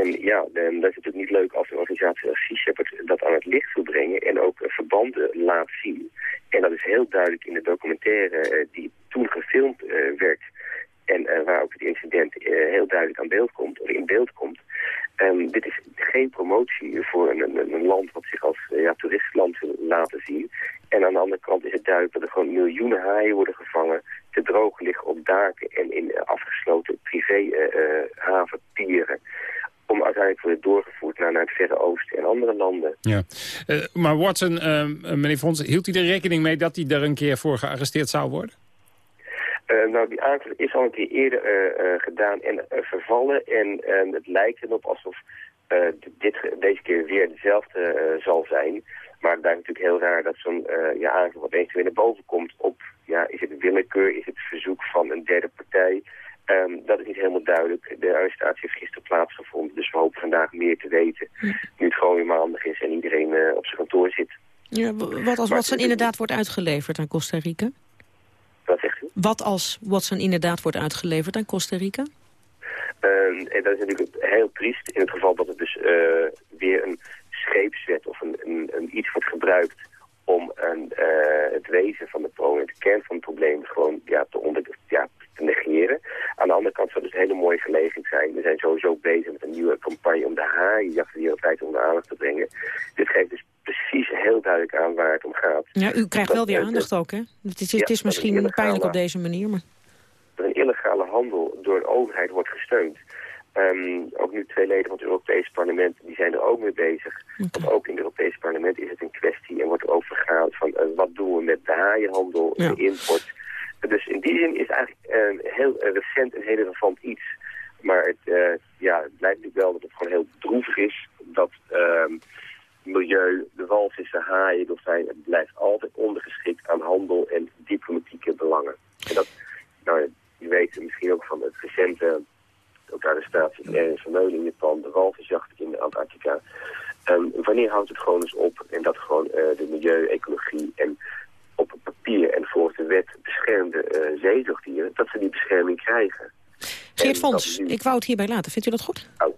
Speaker 21: En ja, dan, dat is natuurlijk niet leuk als een organisatie als Sea Shepherd dat aan het licht wil brengen en ook uh, verbanden laat zien. En dat is heel duidelijk in de documentaire uh, die toen gefilmd werd en waar ook het incident heel duidelijk aan beeld komt, of in beeld komt. Um, dit is geen promotie voor een, land wat zich als ja, toeristenland wil laten zien. En aan de andere kant is het duidelijk dat er gewoon miljoenen haaien worden gevangen, te droog liggen op daken en in afgesloten privéhavenpieren. Uh, om uiteindelijk worden doorgevoerd naar, naar het Verre Oosten en andere landen.
Speaker 12: Ja. Uh, maar Watson, uh, meneer Fons, hield hij er rekening mee dat hij er een keer voor gearresteerd zou worden?
Speaker 21: Uh, nou, die aanklacht is al een keer eerder uh, uh, gedaan en vervallen. En het lijkt erop alsof dit, deze keer weer dezelfde zal zijn. Maar het blijft natuurlijk heel raar dat zo'n ja, aanklacht opeens weer naar boven komt op... Ja, is het willekeur, is het verzoek van een derde partij... Um, dat is niet helemaal duidelijk. De arrestatie heeft gisteren plaatsgevonden, dus we hopen vandaag meer te weten. Nu het gewoon weer maandag is en iedereen op zijn kantoor zit.
Speaker 11: Ja, wat als Watson inderdaad wordt uitgeleverd aan Costa Rica?
Speaker 21: Wat zegt u?
Speaker 11: Wat als Watson inderdaad wordt uitgeleverd aan Costa Rica?
Speaker 21: Uh, en dat is natuurlijk heel triest in het geval dat het dus uh, weer een scheepswet of een, een, een, iets wordt gebruikt om een, uh, het wezen van het probleem, de kern van het probleem gewoon ja, te, onder, ja, te negeren. Aan de andere kant zou het dus een hele mooie gelegenheid zijn. We zijn sowieso bezig met een nieuwe campagne om de haaienjacht wereldwijd onder aandacht te brengen. Dit geeft dus precies heel duidelijk aan waar het om gaat.
Speaker 11: Ja, u krijgt wel weer aandacht ook, hè? Het is, het is misschien pijnlijk op deze manier, maar...
Speaker 21: Dat een illegale handel door de overheid wordt gesteund. Ehm, ook nu twee leden van het Europese parlement, die zijn er ook mee bezig. Want ook in het Europese parlement is het een kwestie en wordt er ook vergaald van eh, wat doen we met de haaienhandel, de import. Dus in die zin is eigenlijk uh, heel recent een heel relevant iets. Maar het, uh, ja, het blijkt natuurlijk wel dat het gewoon heel droevig is dat ehm, milieu, de walvissen, haaien, dolfijn, het blijft altijd ondergeschikt aan handel en diplomatieke belangen. En dat, nou, je weet misschien ook van het recente, ook daar de Vermeulen in Japan, de walvisjacht in de Antarctica. Um, wanneer houdt het gewoon eens op en dat gewoon uh, de milieu, ecologie en op het papier en volgens de wet beschermde uh, zeezoogdieren, dat ze die bescherming krijgen.
Speaker 11: Geert Fons, ik wou het hierbij laten. Vindt u dat goed?
Speaker 21: Oh.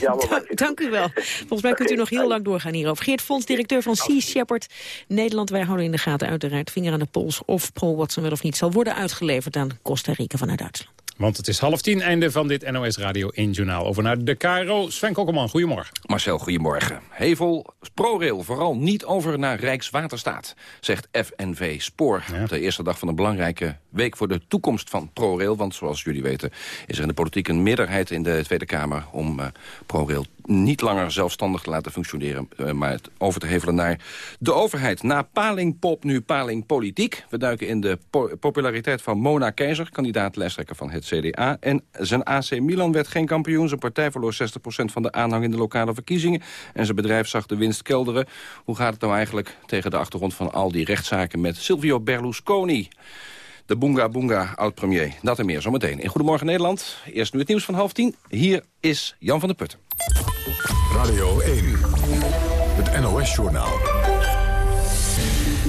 Speaker 11: dank, dank u wel. Volgens mij kunt u nog heel lang doorgaan hierover. Geert Fons, directeur van Sea Shepherd Nederland. Wij houden in de gaten uiteraard vinger aan de pols... of Pro Watson wel of niet zal worden uitgeleverd aan Costa Rica vanuit Duitsland.
Speaker 12: Want het is half tien, einde van dit NOS Radio 1 Journaal. Over naar de KRO. Sven Kokkelman, goedemorgen.
Speaker 22: Marcel, goedemorgen. Hevel, ProRail, vooral niet over naar Rijkswaterstaat, zegt FNV Spoor. Op de eerste dag van een belangrijke week voor de toekomst van ProRail. Want zoals jullie weten is er in de politiek een meerderheid in de Tweede Kamer... om uh, ProRail niet langer zelfstandig te laten functioneren... Uh, maar het over te hevelen naar de overheid. Na palingpop nu palingpolitiek. We duiken in de po populariteit van Mona Keizer... kandidaat lijsttrekker van het CDA. En zijn AC Milan werd geen kampioen. Zijn partij verloor 60% van de aanhang in de lokale verkiezingen. En zijn bedrijf zag de winst kelderen. Hoe gaat het nou eigenlijk tegen de achtergrond van al die rechtszaken... met Silvio Berlusconi? De Boonga Boonga oud-premier. Dat en meer zometeen. In Goedemorgen Nederland. Eerst nu het nieuws van half tien. Hier is Jan van der Putten.
Speaker 1: Radio 1. Het NOS-journaal.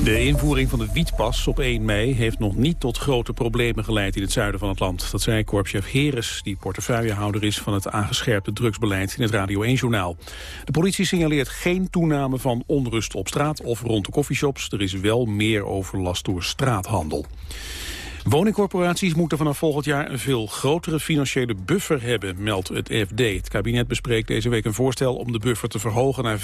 Speaker 2: De invoering van de wietpas op 1 mei heeft nog niet tot grote problemen geleid in het zuiden van het land. Dat zei korpschef Heres, die portefeuillehouder is van het aangescherpte drugsbeleid in het Radio 1-journaal. De politie signaleert geen toename van onrust op straat of rond de koffieshops. Er is wel meer overlast door straathandel. Woningcorporaties moeten vanaf volgend jaar een veel grotere financiële buffer hebben, meldt het FD. Het kabinet bespreekt deze week een voorstel om de buffer te verhogen naar 5%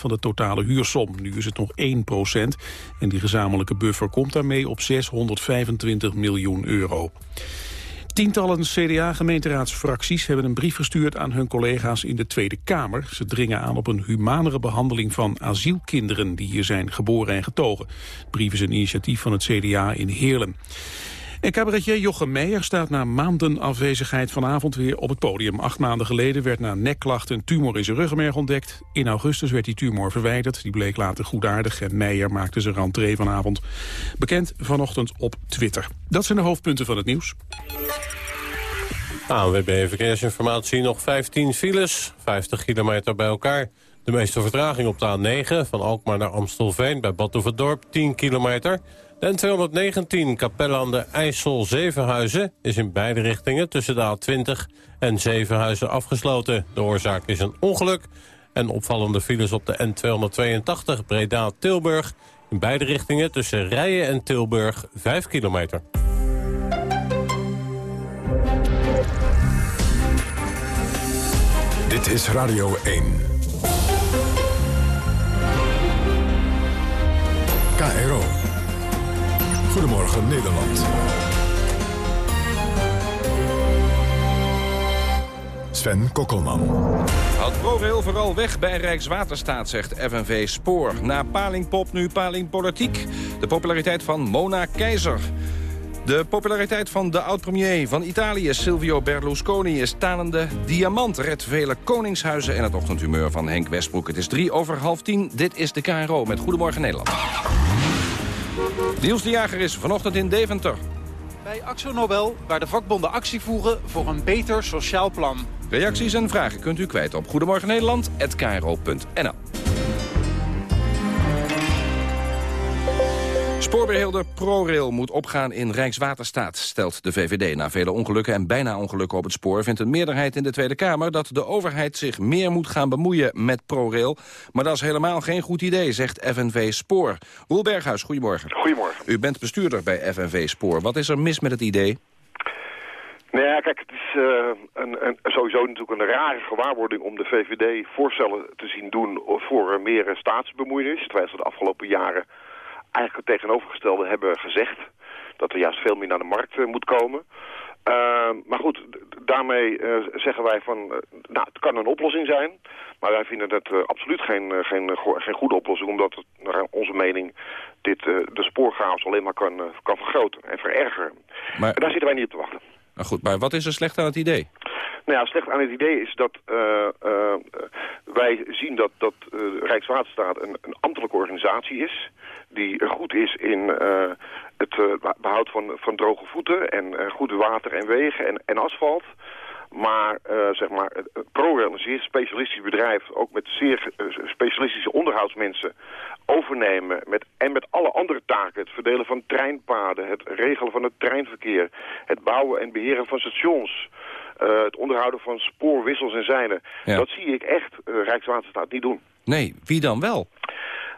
Speaker 2: van de totale huursom. Nu is het nog 1% en die gezamenlijke buffer komt daarmee op 625 miljoen euro. Tientallen CDA-gemeenteraadsfracties hebben een brief gestuurd aan hun collega's in de Tweede Kamer. Ze dringen aan op een humanere behandeling van asielkinderen die hier zijn geboren en getogen. De brief is een initiatief van het CDA in Heerlen. En cabaretier Jochem Meijer staat na maanden afwezigheid vanavond weer op het podium. Acht maanden geleden werd na nekklachten een tumor in zijn ruggenmerg ontdekt. In augustus werd die tumor verwijderd. Die bleek later goedaardig en Meijer maakte zijn rentree vanavond. Bekend vanochtend op Twitter. Dat zijn de hoofdpunten van het nieuws.
Speaker 3: ANWB Verkeersinformatie, nog 15 files, 50 kilometer bij elkaar. De meeste vertraging op de A9, van Alkmaar naar Amstelveen bij Badhoevedorp, 10 kilometer... De N219 Capelle aan de IJssel Zevenhuizen is in beide richtingen tussen de A20 en Zevenhuizen afgesloten. De oorzaak is een ongeluk en opvallende files op de N282 Breda-Tilburg. In beide richtingen tussen Rijen en Tilburg 5 kilometer.
Speaker 1: Dit is Radio 1. KRO. Goedemorgen Nederland. Sven Kokkelman.
Speaker 22: Houd ProRail vooral weg bij Rijkswaterstaat, zegt FNV Spoor. Na palingpop nu palingpolitiek. De populariteit van Mona Keizer. De populariteit van de oud-premier van Italië, Silvio Berlusconi... is tanende diamant, redt vele koningshuizen... en het ochtendhumeur van Henk Westbroek. Het is drie over half tien. Dit is de KRO met Goedemorgen Nederland. Niels de Jager is vanochtend in Deventer.
Speaker 23: Bij Axo Nobel, waar de vakbonden actie voeren voor een beter sociaal plan.
Speaker 22: Reacties en vragen kunt u kwijt op Goedemorgen Spoorbeheerder ProRail moet opgaan in Rijkswaterstaat, stelt de VVD. Na vele ongelukken en bijna ongelukken op het spoor... vindt een meerderheid in de Tweede Kamer dat de overheid zich meer moet gaan bemoeien met ProRail. Maar dat is helemaal geen goed idee, zegt FNV Spoor. Roel Berghuis, goedemorgen.
Speaker 24: Goedemorgen.
Speaker 22: U bent bestuurder bij FNV Spoor. Wat is er mis met het idee?
Speaker 24: Nou ja, kijk, het is uh, een, een, sowieso natuurlijk een rare gewaarwording om de VVD voorstellen te zien doen voor meer staatsbemoeienis. Terwijl ze de afgelopen jaren eigenlijk het tegenovergestelde hebben gezegd. Dat er juist veel meer naar de markt uh, moet komen. Ehm, maar goed, daarmee uh, zeggen wij van, uh, nou, het kan een oplossing zijn. Maar wij vinden dat uh, absoluut geen, geen, geen goede oplossing, omdat het naar onze mening dit, de spoorchaos alleen maar kan, kan vergroten en verergeren.
Speaker 22: Maar...
Speaker 24: En daar zitten wij niet op te wachten.
Speaker 22: Nou goed, maar wat is er slecht aan het idee?
Speaker 24: Nou ja, slecht aan het idee is dat wij zien dat, dat Rijkswaterstaat een, een ambtelijke organisatie is die goed is in het behoud van, van droge voeten en goede water en wegen en, en asfalt. Maar, zeg maar, ProRail, een zeer specialistisch bedrijf, ook met zeer specialistische onderhoudsmensen, overnemen. Met, en met alle andere taken, het verdelen van treinpaden, het regelen van het treinverkeer, het bouwen en beheren van stations, het onderhouden van spoorwissels en zijnen. Ja. Dat zie ik echt Rijkswaterstaat niet doen.
Speaker 22: Nee, wie dan wel?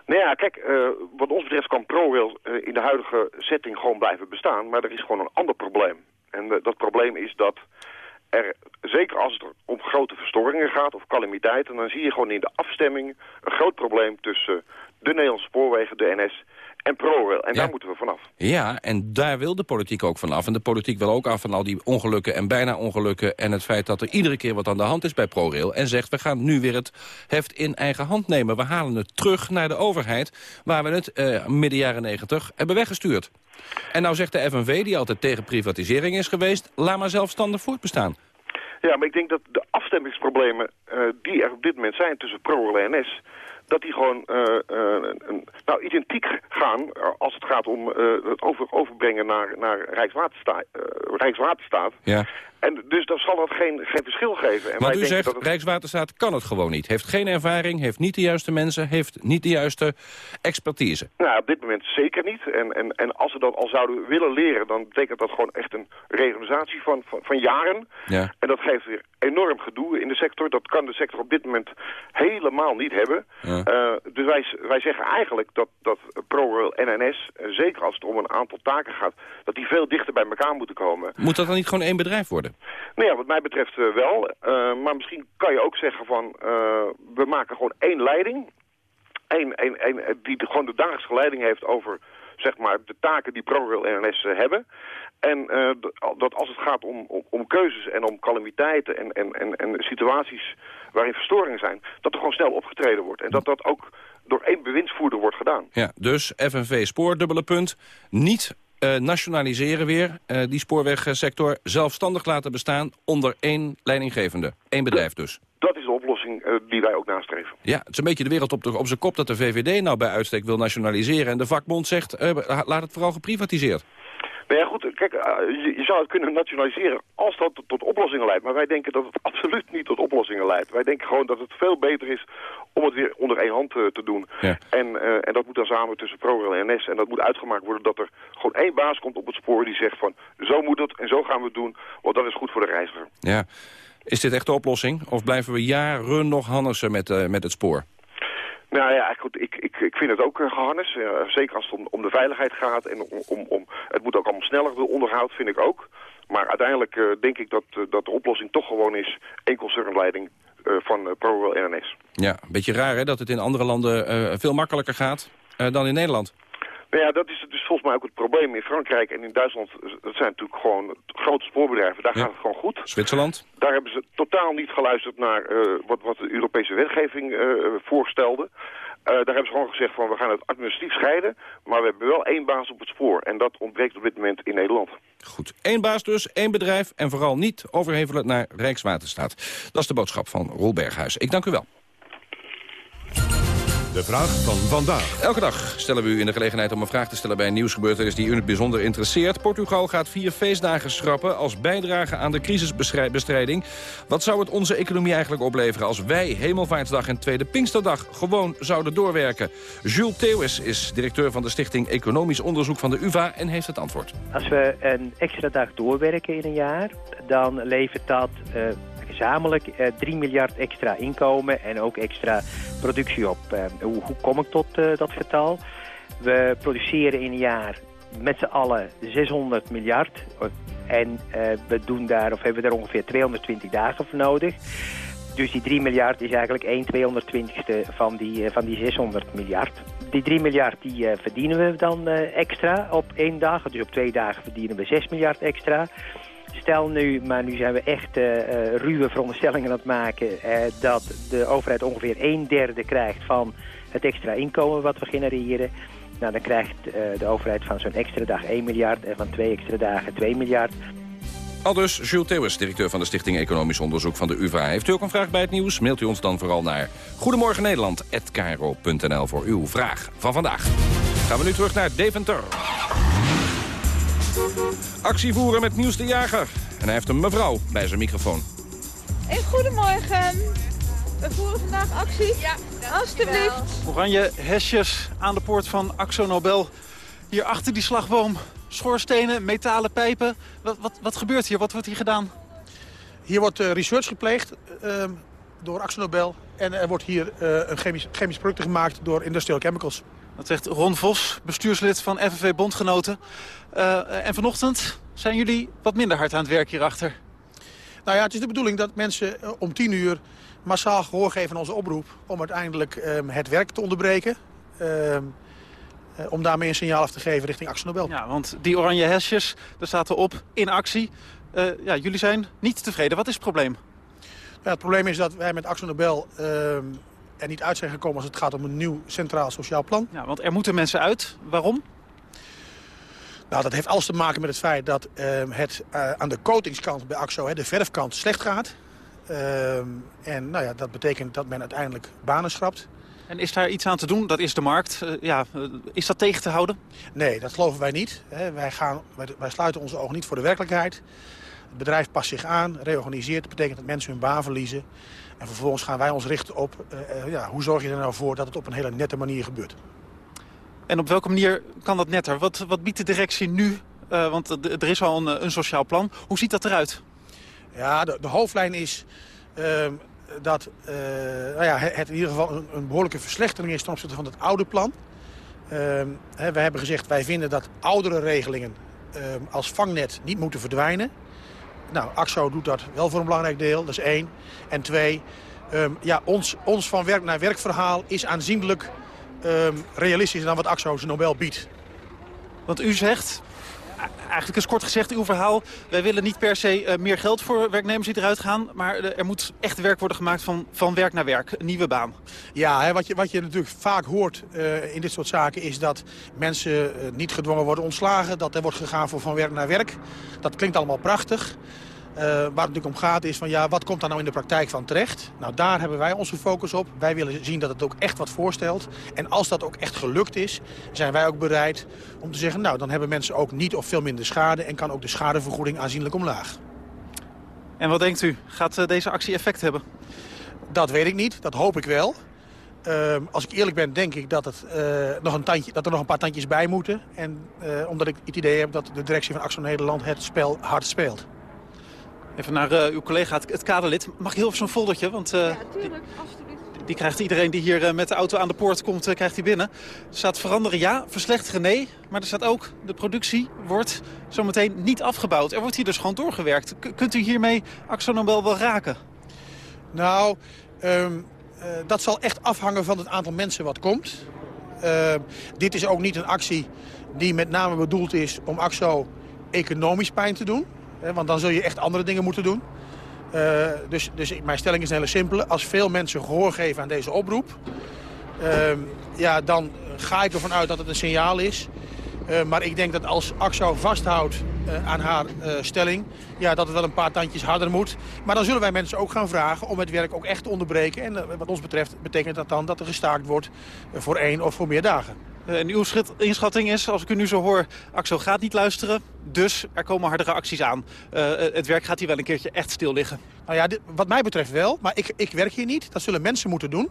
Speaker 24: Nou ja, kijk, uh, wat ons betreft kan ProRail uh, in de huidige setting gewoon blijven bestaan. Maar er is gewoon een ander probleem. En uh, dat probleem is dat er, zeker als het om grote verstoringen gaat of calamiteiten... dan zie je gewoon in de afstemming een groot probleem tussen de Nederlandse spoorwegen, de NS en ProRail. En
Speaker 22: ja.
Speaker 24: daar moeten we vanaf.
Speaker 22: Ja, en daar wil de politiek ook vanaf. En de politiek wil ook af van al die ongelukken en bijna ongelukken... en het feit dat er iedere keer wat aan de hand is bij ProRail... en zegt, we gaan nu weer het heft in eigen hand nemen. We halen het terug naar de overheid... waar we het uh, midden jaren negentig hebben weggestuurd. En nou zegt de FNV, die altijd tegen privatisering is geweest... laat maar zelfstandig voortbestaan.
Speaker 24: Ja, maar ik denk dat de afstemmingsproblemen uh, die er op dit moment zijn tussen ProRail en NS dat die gewoon uh, uh, nou, identiek gaan als het gaat om het over, overbrengen naar, naar Rijkswaterstaat. Rijkswaterstaat.
Speaker 22: Ja.
Speaker 24: En dus dan zal dat geen, geen verschil geven. En
Speaker 22: Want
Speaker 24: wij
Speaker 22: u zegt,
Speaker 24: dat het...
Speaker 22: Rijkswaterstaat kan het gewoon niet. Heeft geen ervaring, heeft niet de juiste mensen, heeft niet de juiste expertise.
Speaker 24: Nou, op dit moment zeker niet. En, en, en als ze dat al zouden willen leren, dan betekent dat gewoon echt een reorganisatie van, van, van jaren.
Speaker 22: Ja.
Speaker 24: En dat geeft weer enorm gedoe in de sector. Dat kan de sector op dit moment helemaal niet hebben.
Speaker 22: Ja.
Speaker 24: Uh, dus wij, wij zeggen eigenlijk dat, dat ProRail en NS, zeker als het om een aantal taken gaat, dat die veel dichter bij elkaar moeten komen.
Speaker 22: Moet dat dan niet gewoon één bedrijf worden?
Speaker 24: Nou ja, wat mij betreft uh, wel. Uh, maar misschien kan je ook zeggen van, we maken gewoon één leiding. Eén, één, één, die gewoon de dagelijkse leiding heeft over zeg maar, de taken die ProRail en NS hebben. En dat als het gaat om, om, om, keuzes en om calamiteiten en, en, en, en situaties waarin verstoringen zijn, dat er gewoon snel opgetreden wordt. En dat dat ook door één bewindsvoerder wordt gedaan.
Speaker 22: Ja, dus FNV Spoor, dubbele punt, niet uh, nationaliseren weer, uh, die spoorwegsector, zelfstandig laten bestaan onder één leidinggevende. Eén bedrijf dus.
Speaker 24: Dat is de oplossing uh, die wij ook nastreven.
Speaker 22: Ja, het is een beetje de wereld op, de, op zijn kop dat de VVD nou bij uitstek wil nationaliseren... en de vakbond zegt, laat het vooral geprivatiseerd.
Speaker 24: Nou ja, goed, kijk, je, zou het kunnen nationaliseren als dat tot, oplossingen leidt. Maar wij denken dat het absoluut niet tot oplossingen leidt. Wij denken gewoon dat het veel beter is om het weer onder één hand uh, te doen.
Speaker 22: Ja.
Speaker 24: En, uh, en dat moet dan samen tussen ProRail en NS. En dat moet uitgemaakt worden dat er gewoon één baas komt op het spoor die zegt van... zo moet het en zo gaan we het doen, want dat is goed voor de reiziger.
Speaker 22: Ja. Is dit echt de oplossing? Of blijven we jaren nog hannissen met, met het spoor?
Speaker 24: Nou ja, goed, ik, ik, ik vind het ook uh, gehannes. Uh, zeker als het om, om de veiligheid gaat. En om, om, om, het moet ook allemaal sneller, de onderhoud, vind ik ook. Maar uiteindelijk denk ik dat, dat de oplossing toch gewoon is... één concernleiding van ProRail en NS.
Speaker 22: Ja, een beetje raar hè, dat het in andere landen veel makkelijker gaat dan in Nederland.
Speaker 24: Nou ja, dat is dus volgens mij ook het probleem in Frankrijk en in Duitsland. Dat zijn natuurlijk gewoon grote spoorbedrijven. Daar
Speaker 22: ja.
Speaker 24: gaat het gewoon goed.
Speaker 22: Zwitserland?
Speaker 24: Daar hebben ze totaal niet geluisterd naar uh, wat, wat de Europese wetgeving uh, voorstelde. Uh, daar hebben ze gewoon gezegd van we gaan het administratief scheiden. Maar we hebben wel één baas op het spoor. En dat ontbreekt op dit moment in Nederland.
Speaker 22: Goed. Eén baas dus, één bedrijf en vooral niet overhevelen naar Rijkswaterstaat. Dat is de boodschap van Roel Berghuis. Ik dank u wel.
Speaker 1: De vraag van vandaag.
Speaker 22: Elke dag stellen we u in de gelegenheid om een vraag te stellen bij een nieuwsgebeurtenis die u in het bijzonder interesseert. Portugal gaat vier feestdagen schrappen als bijdrage aan de crisisbestrijding. Wat zou het onze economie eigenlijk opleveren als wij Hemelvaartsdag en Tweede Pinksterdag gewoon zouden doorwerken? Jules Theeuwis is directeur van de Stichting Economisch Onderzoek van de UvA en heeft het antwoord.
Speaker 25: Als we een extra dag doorwerken in een jaar, dan levert dat... Uh gezamenlijk uh, 3 miljard extra inkomen en ook extra productie op. Uh, hoe, hoe, kom ik tot uh, dat getal? We produceren in een jaar met z'n allen 600 miljard. En we doen daar, of hebben daar ongeveer 220 dagen voor nodig. Dus die 3 miljard is eigenlijk 1 220ste van die, van die 600 miljard. Die 3 miljard die verdienen we dan extra op één dag. Dus op twee dagen verdienen we 6 miljard extra. Stel nu, maar nu zijn we echt ruwe veronderstellingen aan het maken... dat de overheid ongeveer een derde krijgt van het extra inkomen wat we genereren... Nou, dan krijgt de overheid van zo'n extra dag 1 miljard en van twee extra dagen 2 miljard.
Speaker 22: Aldus Jules Theeuwers, directeur van de Stichting Economisch Onderzoek van de UvA. Heeft u ook een vraag bij het nieuws? Mailt u ons dan vooral naar Goedemorgen Nederland@kro.nl voor uw vraag van vandaag. Gaan we nu terug naar Deventer. Actie voeren met Nieuws de Jager. En hij heeft een mevrouw bij zijn microfoon.
Speaker 26: Hey, goedemorgen. We voeren vandaag actie. Ja, Alsjeblieft.
Speaker 23: Oranje hesjes aan de poort van Axo Nobel. Hier achter die slagboom schoorstenen, metalen pijpen. Wat, wat, wat gebeurt hier? Wat wordt hier gedaan?
Speaker 27: Hier wordt uh, research gepleegd uh, door Nobel En er wordt hier uh, een chemisch, chemisch product gemaakt door Industrial Chemicals.
Speaker 23: Dat zegt Ron Vos, bestuurslid van FNV Bondgenoten. en vanochtend zijn jullie wat minder hard aan het werk hierachter.
Speaker 27: Nou ja, het is de bedoeling dat mensen om tien uur massaal gehoor geven aan onze oproep... om uiteindelijk ehm, het werk te onderbreken. Ehm, eh, om daarmee een signaal af te geven richting Actie Nobel.
Speaker 23: Ja, want die oranje hesjes, daar staat erop in actie. Uh, ja, jullie zijn niet tevreden. Wat is het probleem?
Speaker 27: Ja, het probleem is dat wij met Actie Nobel uh, er niet uit zijn gekomen... als het gaat om een nieuw centraal sociaal plan.
Speaker 23: Ja, want er moeten mensen uit. Waarom?
Speaker 27: Nou, dat heeft alles te maken met het feit dat uh, het uh, aan de coatingskant bij AXO, hè, de verfkant, slecht gaat. Uh, en nou ja, dat betekent dat men uiteindelijk banen schrapt.
Speaker 23: En is daar iets aan te doen? Dat is de markt. Uh, ja, uh, is dat tegen te houden?
Speaker 27: Nee, dat geloven wij niet. Hè. Wij, gaan, wij, wij, sluiten onze ogen niet voor de werkelijkheid. Het bedrijf past zich aan, reorganiseert. Dat betekent dat mensen hun baan verliezen. En vervolgens gaan wij ons richten op... Uh, ja, hoe zorg je er nou voor dat het op een hele nette manier gebeurt.
Speaker 23: En op welke manier kan dat netter? Wat, wat biedt de directie nu? want er is al een, een, sociaal plan. Hoe ziet dat eruit?
Speaker 27: Ja, de, de hoofdlijn is ehm, dat nou ja, het in ieder geval een, een, behoorlijke verslechtering is ten opzichte van het oude plan. Hè, we hebben gezegd, wij vinden dat oudere regelingen uh, als vangnet niet moeten verdwijnen. Nou, AXO doet dat wel voor een belangrijk deel, dat is één. En twee, um, ja, ons, ons van werk naar werkverhaal is aanzienlijk um, realistischer dan wat AXO zijn Nobel biedt.
Speaker 23: Want u zegt, eigenlijk is kort gezegd uw verhaal. Wij willen niet per se uh, meer geld voor werknemers die eruit gaan. Maar uh, er moet echt werk worden gemaakt van, van werk naar werk. Een nieuwe baan.
Speaker 27: Ja, hè, wat, je, wat je natuurlijk vaak hoort uh, in dit soort zaken is dat mensen niet gedwongen worden ontslagen. Dat er wordt gegaan voor van werk naar werk. Dat klinkt allemaal prachtig. Uh, waar het natuurlijk om gaat is van ja, wat komt daar nou in de praktijk van terecht? Nou, daar hebben wij onze focus op. Wij willen zien dat het ook echt wat voorstelt. En als dat ook echt gelukt is, zijn wij ook bereid om te zeggen... nou, dan hebben mensen ook niet of veel minder schade... en kan ook de schadevergoeding aanzienlijk omlaag.
Speaker 23: En wat denkt u? Gaat uh, deze actie effect hebben?
Speaker 27: Dat weet ik niet. Dat hoop ik wel. Uh, als ik eerlijk ben, denk ik dat, het, uh, nog een tandje, dat er nog een paar tandjes bij moeten. En uh, omdat ik het idee heb dat de directie van Axel Nederland het spel hard speelt.
Speaker 23: Even naar uh, uw collega, het, het, kaderlid. Mag ik heel even zo'n foldertje? Want, uh,
Speaker 26: ja, tuurlijk.
Speaker 23: Die, die, krijgt iedereen die hier uh, met de auto aan de poort komt, krijgt hij binnen. Er staat veranderen ja, verslechteren nee. Maar er staat ook, de productie wordt zometeen niet afgebouwd. Er wordt hier dus gewoon doorgewerkt. K kunt u hiermee Axo Nobel wel raken?
Speaker 27: Nou, um, dat zal echt afhangen van het aantal mensen wat komt. Ehm, dit is ook niet een actie die met name bedoeld is om Axo economisch pijn te doen. Want dan zul je echt andere dingen moeten doen. Uh, dus, dus mijn stelling is een hele simpele. Als veel mensen gehoor geven aan deze oproep... Uh, ja, dan ga ik ervan uit dat het een signaal is. Uh, maar ik denk dat als AXO vasthoudt uh, aan haar stelling... Ja, dat het wel een paar tandjes harder moet. Maar dan zullen wij mensen ook gaan vragen om het werk ook echt te onderbreken. En wat ons betreft betekent dat dan dat er gestaakt wordt voor één of voor meer dagen.
Speaker 23: En uw inschatting is, als ik u nu zo hoor, AXO gaat niet luisteren. Dus er komen hardere acties aan. Uh, het werk gaat hier wel een keertje echt stil liggen.
Speaker 27: Nou ja, dit, wat mij betreft wel. Maar ik, ik werk hier niet. Dat zullen mensen moeten doen.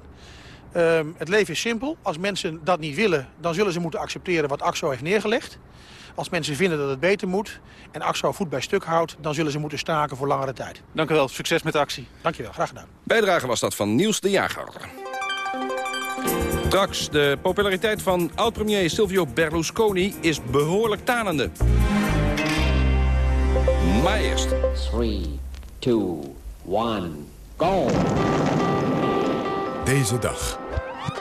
Speaker 27: Uh, het leven is simpel. Als mensen dat niet willen, dan zullen ze moeten accepteren wat AXO heeft neergelegd. Als mensen vinden dat het beter moet en AXO voet bij stuk houdt... dan zullen ze moeten staken voor langere tijd.
Speaker 23: Dank u wel. Succes met de actie.
Speaker 27: Dank je wel. Graag gedaan.
Speaker 22: Bijdrage was dat van Niels de Jager. Straks, de populariteit van oud-premier Silvio Berlusconi is behoorlijk tanende. Maar eerst...
Speaker 28: 3, 2, 1, go!
Speaker 1: Deze dag,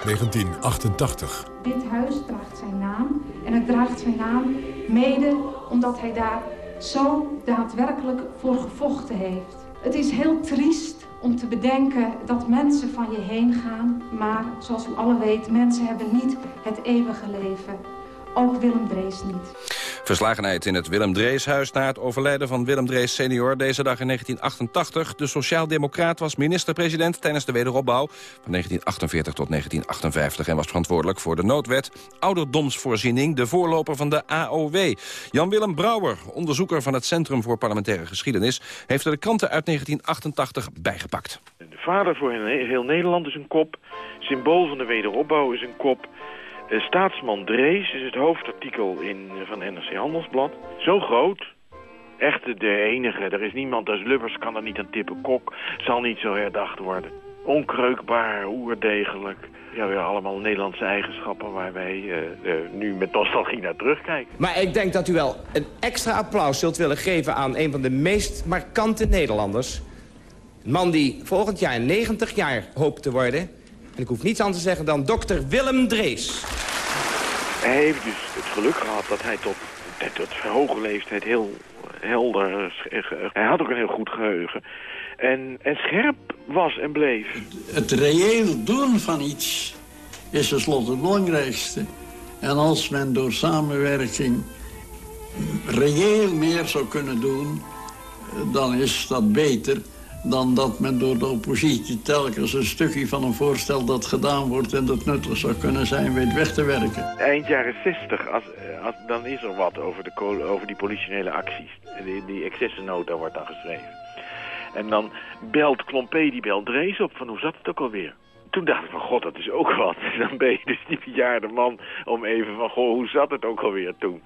Speaker 1: 1988.
Speaker 29: Dit huis draagt zijn naam en het draagt zijn naam mede omdat hij daar
Speaker 30: zo daadwerkelijk voor gevochten heeft. Het is heel triest om te bedenken dat mensen van je heen gaan. Maar zoals u alle weet, mensen hebben niet het eeuwige leven. Ook Willem Drees niet.
Speaker 22: Verslagenheid in het Willem Dreeshuis na het overlijden van Willem Drees senior deze dag in 1988. De sociaaldemocraat was minister-president tijdens de wederopbouw van 1948 tot 1958 en was verantwoordelijk voor de noodwet ouderdomsvoorziening, de voorloper van de AOW. Jan-Willem Brouwer, onderzoeker van het Centrum voor Parlementaire Geschiedenis, heeft er de kranten uit 1988 bijgepakt.
Speaker 29: De vader voor heel Nederland is een kop, symbool van de wederopbouw is een kop. Uh, staatsman Drees is het hoofdartikel in, uh, van NRC Handelsblad. Zo groot. Echt de enige. Er is niemand als Lubbers kan er niet aan tippen. Kok zal niet zo herdacht worden. Onkreukbaar, oerdegelijk. Ja, weer allemaal Nederlandse eigenschappen waar wij uh, nu met nostalgie naar terugkijken.
Speaker 31: Maar ik denk dat u wel een extra applaus zult willen geven aan een van de meest markante Nederlanders. Een man die volgend jaar 90 jaar hoopt te worden en ik hoef niets anders te zeggen dan dokter Willem Drees.
Speaker 29: Hij heeft dus het geluk gehad dat hij tot, tot hoge leeftijd heel helder... Hij had ook een heel goed geheugen. En, en scherp was en bleef.
Speaker 32: Het, het reëel doen van iets is tenslotte het belangrijkste. En als men door samenwerking reëel meer zou kunnen doen... dan is dat beter dan dat men door de oppositie telkens een stukje van een voorstel dat gedaan wordt... en dat nuttig zou kunnen zijn, weet weg te werken.
Speaker 29: Eind jaren 60, als, dan is er wat over, de, over die politionele acties. Die, die excessennota wordt dan geschreven. En dan belt Klompé, die belt Drees op van hoe zat het ook alweer? Toen dacht ik van, god, dat is ook wat. Dan ben je dus die bejaarde man om even van, goh, hoe zat het ook alweer toen?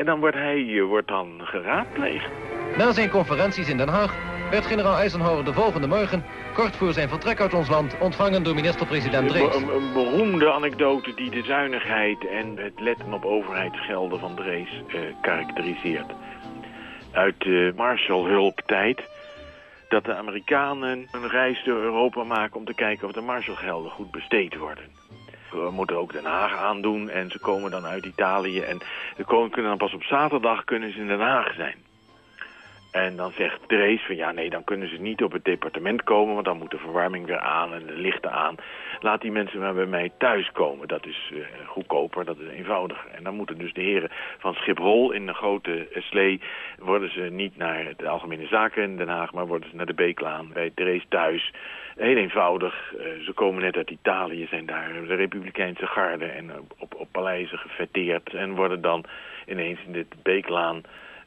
Speaker 29: En dan wordt hij wordt dan geraadpleegd.
Speaker 33: Na zijn conferenties in Den Haag werd generaal Eisenhower de volgende morgen, kort voor zijn vertrek uit ons land, ontvangen door minister-president Drees.
Speaker 29: Een, een, beroemde anekdote die de zuinigheid en het letten op overheidsgelden van Drees uh, karakteriseert. Uit de Marshallhulptijd dat de Amerikanen een reis door Europa maken om te kijken of de Marshallgelden goed besteed worden. We moeten ook Den Haag aandoen en ze komen dan uit Italië en koning kunnen dan pas op zaterdag kunnen ze in Den Haag zijn. En dan zegt Drees van ja, nee, dan kunnen ze niet op het departement komen... want dan moet de verwarming weer aan en de lichten aan. Laat die mensen maar bij mij thuis komen. Dat is uh, goedkoper, dat is eenvoudiger. En dan moeten dus de heren van Schiphol in de grote slee... worden ze niet naar de Algemene Zaken in Den Haag... maar worden ze naar de Beeklaan bij Drees thuis... Heel eenvoudig. Uh, ze komen net uit Italië, zijn daar de Republikeinse garde en op, op paleizen gefeteerd... en worden dan ineens in dit Beeklaan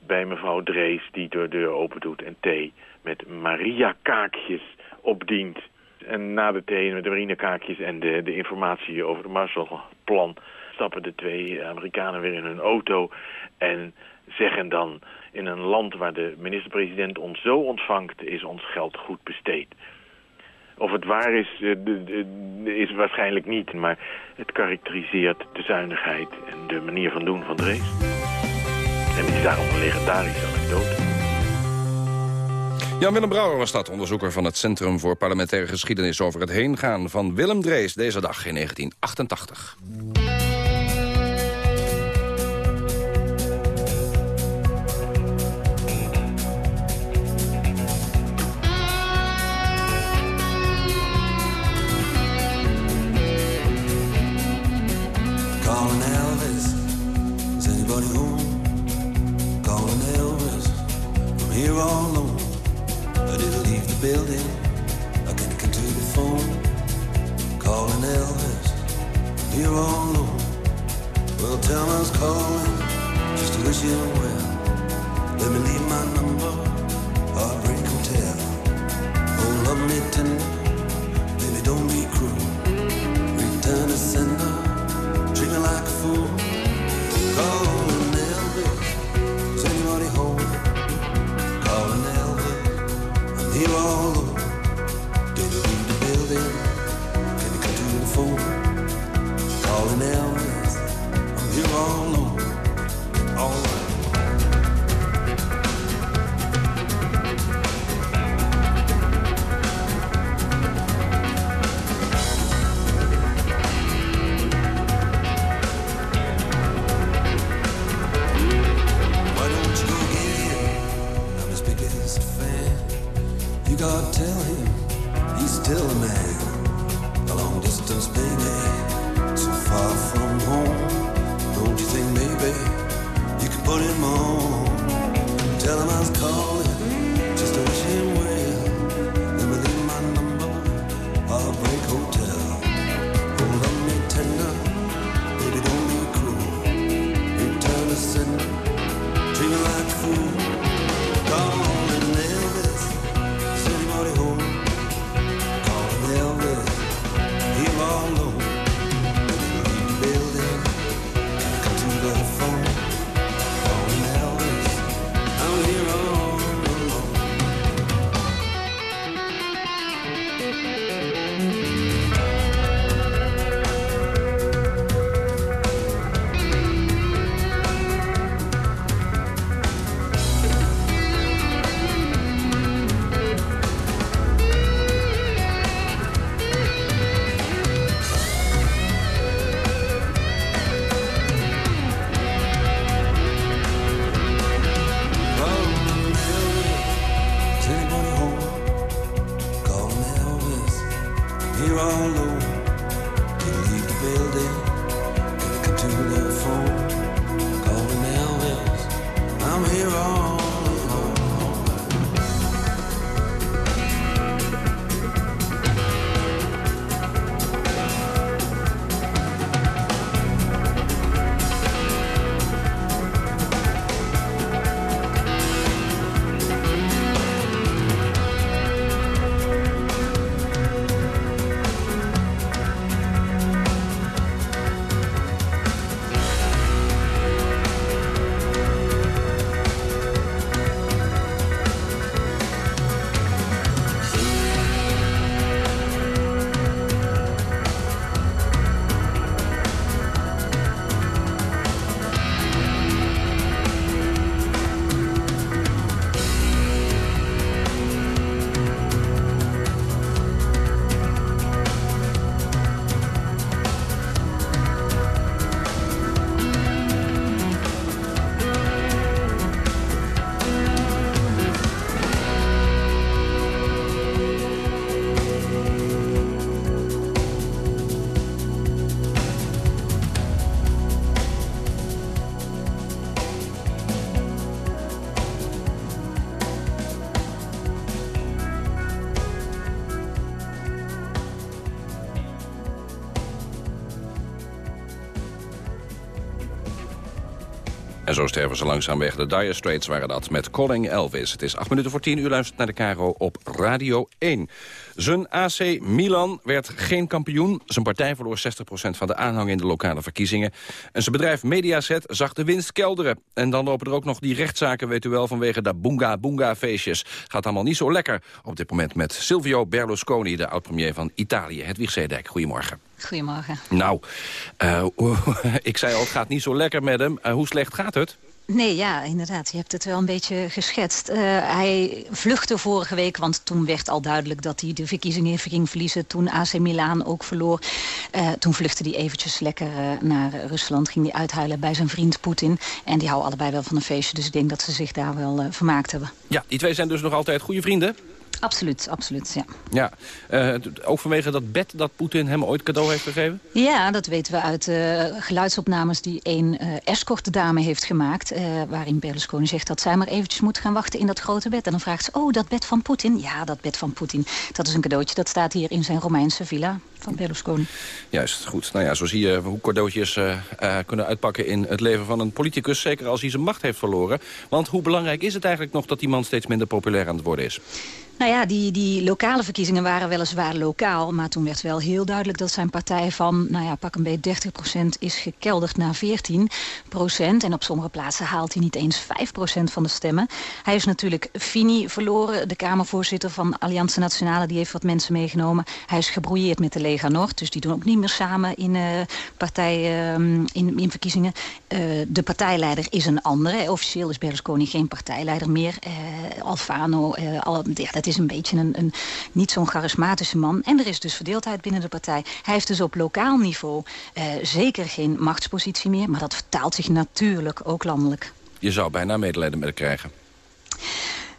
Speaker 29: bij mevrouw Drees die de deur open doet en thee met Maria kaakjes opdient. En na de thee met de Marina kaakjes en de, de informatie over het Marshallplan stappen de twee Amerikanen weer in hun auto en zeggen dan in een land waar de minister-president ons zo ontvangt is ons geld goed besteed. Of het waar is, is waarschijnlijk niet, maar het karakteriseert de zuinigheid en de manier van doen van Drees. En die is daarom een legendarische anekdote.
Speaker 22: Jan-Willem Brouwer was dat, onderzoeker van het Centrum voor Parlementaire Geschiedenis... over het heengaan van Willem Drees deze dag in 1988. En zo sterven ze langzaam weg. De Dire Straits waren dat met Calling Elvis. Het is acht minuten voor tien. U luistert naar de Caro op Radio 1. Zijn AC Milan werd geen kampioen. Zijn partij verloor 60% van de aanhang in de lokale verkiezingen. En zijn bedrijf Mediaset zag de winst kelderen. En dan lopen er ook nog die rechtszaken, weet u wel, vanwege de Boonga Boonga feestjes. Gaat allemaal niet zo lekker op dit moment met Silvio Berlusconi, de oud-premier van Italië. Hedwig Zeedijk, goedemorgen.
Speaker 34: Goedemorgen.
Speaker 22: Nou, eh, ik zei al, het gaat niet zo lekker met hem. Eh, hoe slecht gaat het?
Speaker 34: Nee, ja, inderdaad. Je hebt het wel een beetje geschetst. Uh, hij vluchtte vorige week, want toen werd al duidelijk... dat hij de verkiezingen ging verliezen. Toen AC Milan ook verloor. Uh, toen vluchtte hij eventjes lekker uh, naar Rusland. Ging hij uithuilen bij zijn vriend Poetin. En die houden allebei wel van een feestje. Dus ik denk dat ze zich daar wel vermaakt hebben.
Speaker 22: Ja, die twee zijn dus nog altijd goede vrienden?
Speaker 34: Absoluut, absoluut, ja.
Speaker 22: Ja, uh, ook vanwege dat bed dat Poetin hem ooit cadeau heeft gegeven?
Speaker 34: Ja, dat weten we uit uh, geluidsopnames die een uh, escortdame heeft gemaakt... waarin Berlusconi zegt dat zij maar eventjes moet gaan wachten in dat grote bed. En dan vraagt ze, oh, dat bed van Poetin? Ja, dat bed van Poetin. Dat is een cadeautje, dat staat hier in zijn Romeinse villa van Berlusconi.
Speaker 22: Juist, goed. Nou ja, zo zie je hoe cadeautjes kunnen uitpakken in het leven van een politicus... zeker als hij zijn macht heeft verloren. Want hoe belangrijk is het eigenlijk nog dat die man steeds minder populair aan het worden is?
Speaker 34: Nou ja, die, die lokale verkiezingen waren weliswaar lokaal... maar toen werd wel heel duidelijk dat zijn partij van... nou ja, pak een beetje 30% is gekelderd naar 14% En op sommige plaatsen haalt hij niet eens 5% van de stemmen. Hij is natuurlijk Fini verloren, de Kamervoorzitter van Alliantie Nationale... die heeft wat mensen meegenomen. Hij is gebrouilleerd met de Lega Nord, dus die doen ook niet meer samen in, uh, partij, uh, in, in verkiezingen. Uh, de partijleider is een andere. Officieel is Berlusconi geen partijleider meer. Alfano, al, ja, dat is een beetje een, een niet zo'n charismatische man. En er is dus verdeeldheid binnen de partij. Hij heeft dus op lokaal niveau uh, zeker geen machtspositie meer. Maar dat vertaalt zich natuurlijk ook landelijk.
Speaker 22: Je zou bijna medelijden met hem krijgen.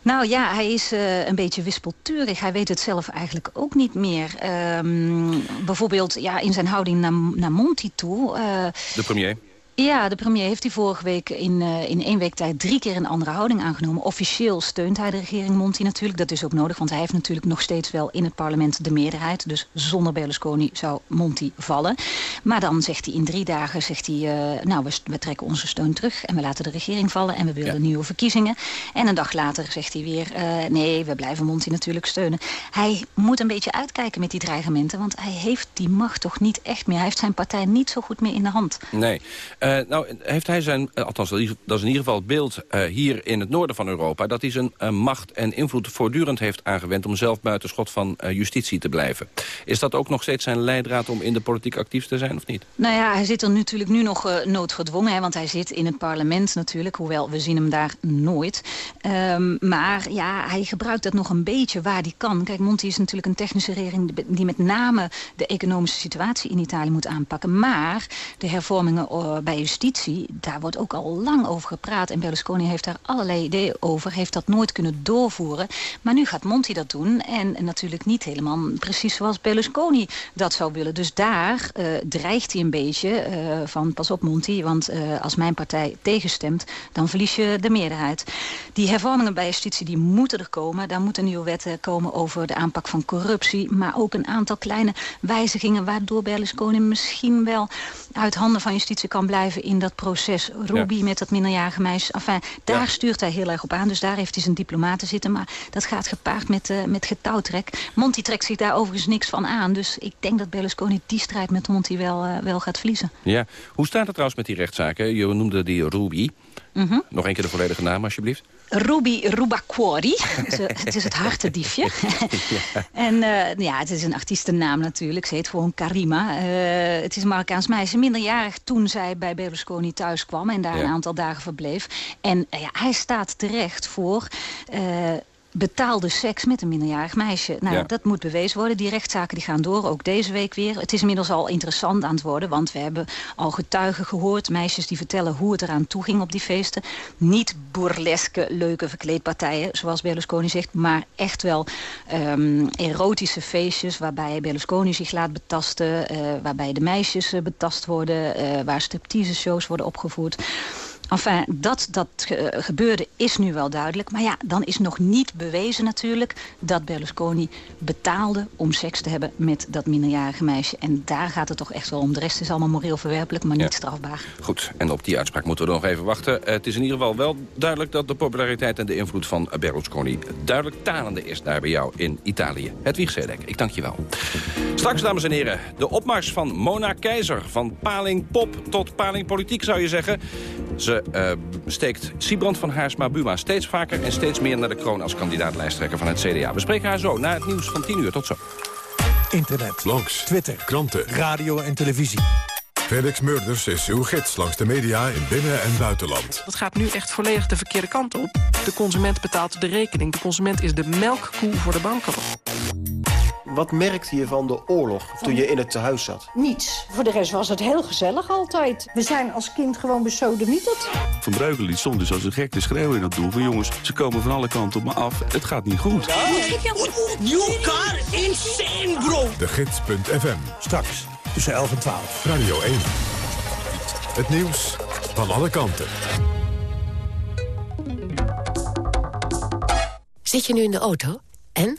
Speaker 34: Nou ja, hij is uh, een beetje wispelturig. Hij weet het zelf eigenlijk ook niet meer. Um, bijvoorbeeld ja, in zijn houding naar, naar Monti toe. Uh,
Speaker 22: de premier?
Speaker 34: Ja, de premier heeft die vorige week in, uh, in één week tijd drie keer een andere houding aangenomen. Officieel steunt hij de regering Monti natuurlijk. Dat is ook nodig, want hij heeft natuurlijk nog steeds wel in het parlement de meerderheid. Dus zonder Berlusconi zou Monti vallen. Maar dan zegt hij in drie dagen, zegt hij, uh, nou we, we, trekken onze steun terug. En we laten de regering vallen en we willen ja. nieuwe verkiezingen. En een dag later zegt hij weer, uh, nee we blijven Monti natuurlijk steunen. Hij moet een beetje uitkijken met die dreigementen. Want hij heeft die macht toch niet echt meer. Hij heeft zijn partij niet zo goed meer in de hand.
Speaker 22: Nee. Uh, nou, heeft hij zijn, althans dat is in ieder geval het beeld uh, hier in het noorden van Europa... dat hij zijn macht en invloed voortdurend heeft aangewend... om zelf buiten schot van justitie te blijven. Is dat ook nog steeds zijn leidraad om in de politiek actief te zijn of niet?
Speaker 34: Nou ja, hij zit er natuurlijk nu nog noodgedwongen, hè, want hij zit in het parlement natuurlijk. Hoewel, we zien hem daar nooit. Um, maar ja, hij gebruikt dat nog een beetje waar hij kan. Kijk, Monti is natuurlijk een technische regering... die met name de economische situatie in Italië moet aanpakken. Maar de hervormingen bij justitie, daar wordt ook al lang over gepraat. En Berlusconi heeft daar allerlei ideeën over. Heeft dat nooit kunnen doorvoeren. Maar nu gaat Monti dat doen. En natuurlijk niet helemaal precies zoals Berlusconi dat zou willen. Dus daar uh, dreigt hij een beetje uh, van pas op Monti. Want uh, als mijn partij tegenstemt, dan verlies je de meerderheid. Die hervormingen bij justitie die moeten er komen. Daar moeten nieuwe wetten komen over de aanpak van corruptie. Maar ook een aantal kleine wijzigingen... waardoor Berlusconi misschien wel uit handen van justitie kan blijven in dat proces. Ruby ja. met dat minderjarige meisje. Enfin, daar ja. stuurt hij heel erg op aan. Dus daar heeft hij zijn diplomaten zitten. Maar dat gaat gepaard met, uh, met getouwtrek. Monti trekt zich daar overigens niks van aan. Dus ik denk dat Berlusconi die strijd met Monti wel, uh, wel gaat verliezen.
Speaker 22: Ja. Hoe staat het trouwens met die rechtszaken? Je noemde die Ruby. Mm -hmm. Nog een keer de volledige naam, alsjeblieft.
Speaker 34: Ruby Rubacuori. het is het hartendiefje. ja. En uh, ja, het is een artiestennaam natuurlijk. Ze heet gewoon Karima. Uh, het is een Marokkaans meisje. Minderjarig toen zij bij Berlusconi thuis kwam. En daar ja. een aantal dagen verbleef. En uh, ja, hij staat terecht voor betaalde seks met een minderjarig meisje. Nou, ja. dat moet bewezen worden. Die rechtszaken die gaan door, ook deze week weer. Het is inmiddels al interessant aan het worden... want we hebben al getuigen gehoord, meisjes die vertellen... hoe het eraan toe ging op die feesten. Niet burleske, leuke verkleedpartijen, zoals Berlusconi zegt... maar echt wel um, erotische feestjes... waarbij Berlusconi zich laat betasten... Uh, waarbij de meisjes uh, betast worden... Uh, waar striptease shows worden opgevoerd... Enfin, dat dat ge gebeurde is nu wel duidelijk. Maar ja, dan is nog niet bewezen natuurlijk... dat Berlusconi betaalde om seks te hebben met dat minderjarige meisje. En daar gaat het toch echt wel om. De rest is allemaal moreel verwerpelijk, maar niet ja. strafbaar.
Speaker 22: Goed, en op die uitspraak moeten we nog even wachten. Het is in ieder geval wel duidelijk dat de populariteit en de invloed van Berlusconi... duidelijk talende is daar bij jou in Italië. Hedwig Zedek, ik dank je wel. Straks, dames en heren, de opmars van Mona Keizer. Van paling pop tot paling politiek, zou je zeggen. Ze uh, steekt Siebrand van Haarsma-Buma steeds vaker en steeds meer naar de kroon als kandidaat-lijsttrekker van het CDA. We spreken haar zo na het nieuws van 10 uur. Tot zo.
Speaker 1: Internet,
Speaker 35: langs,
Speaker 1: Twitter,
Speaker 35: kranten,
Speaker 1: radio en televisie. Felix Murders is uw gids langs de media in binnen- en buitenland.
Speaker 36: Dat gaat nu echt volledig de verkeerde kant op. De consument betaalt de rekening. De consument is de melkkoe voor de banken.
Speaker 37: Wat merkte je van de oorlog toen je in het tehuis zat?
Speaker 38: Niets. Voor de rest was het heel gezellig altijd. We zijn als kind gewoon besodemieterd.
Speaker 39: Van Breukelen die stond dus als een gek te schreeuwen in dat doel. Van jongens, ze komen van alle kanten op me af. Het gaat niet goed.
Speaker 40: You car insane, bro.
Speaker 1: De Gids.fm.
Speaker 35: Straks tussen 11 en 12.
Speaker 1: Radio 1. Het nieuws van alle kanten.
Speaker 41: Zit je nu in de auto? En?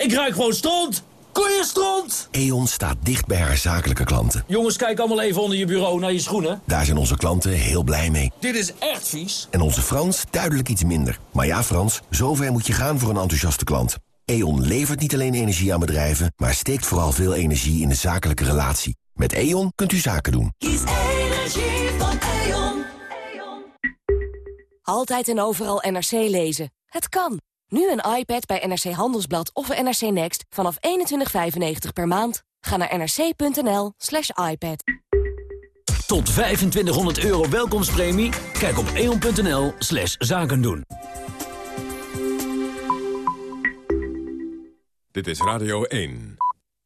Speaker 9: Ik ruik gewoon stront! Koeienstront!
Speaker 42: E.ON staat dicht bij haar zakelijke klanten.
Speaker 9: Jongens, kijk allemaal even onder je bureau naar je schoenen.
Speaker 42: Daar zijn onze klanten heel blij mee.
Speaker 9: Dit is echt vies.
Speaker 42: En onze Frans duidelijk iets minder. Maar ja, Frans, zover moet je gaan voor een enthousiaste klant. E.ON levert niet alleen energie aan bedrijven... maar steekt vooral veel energie in de zakelijke relatie. Met E.ON kunt u zaken doen.
Speaker 43: Kies energie van E.ON.
Speaker 4: Altijd en overal NRC lezen. Het kan. Nu een iPad bij NRC Handelsblad of NRC Next vanaf 21,95 per maand. Ga naar nrc.nl slash iPad.
Speaker 9: Tot 2500 euro welkomstpremie? Kijk op eon.nl slash zaken doen.
Speaker 1: Dit is Radio 1.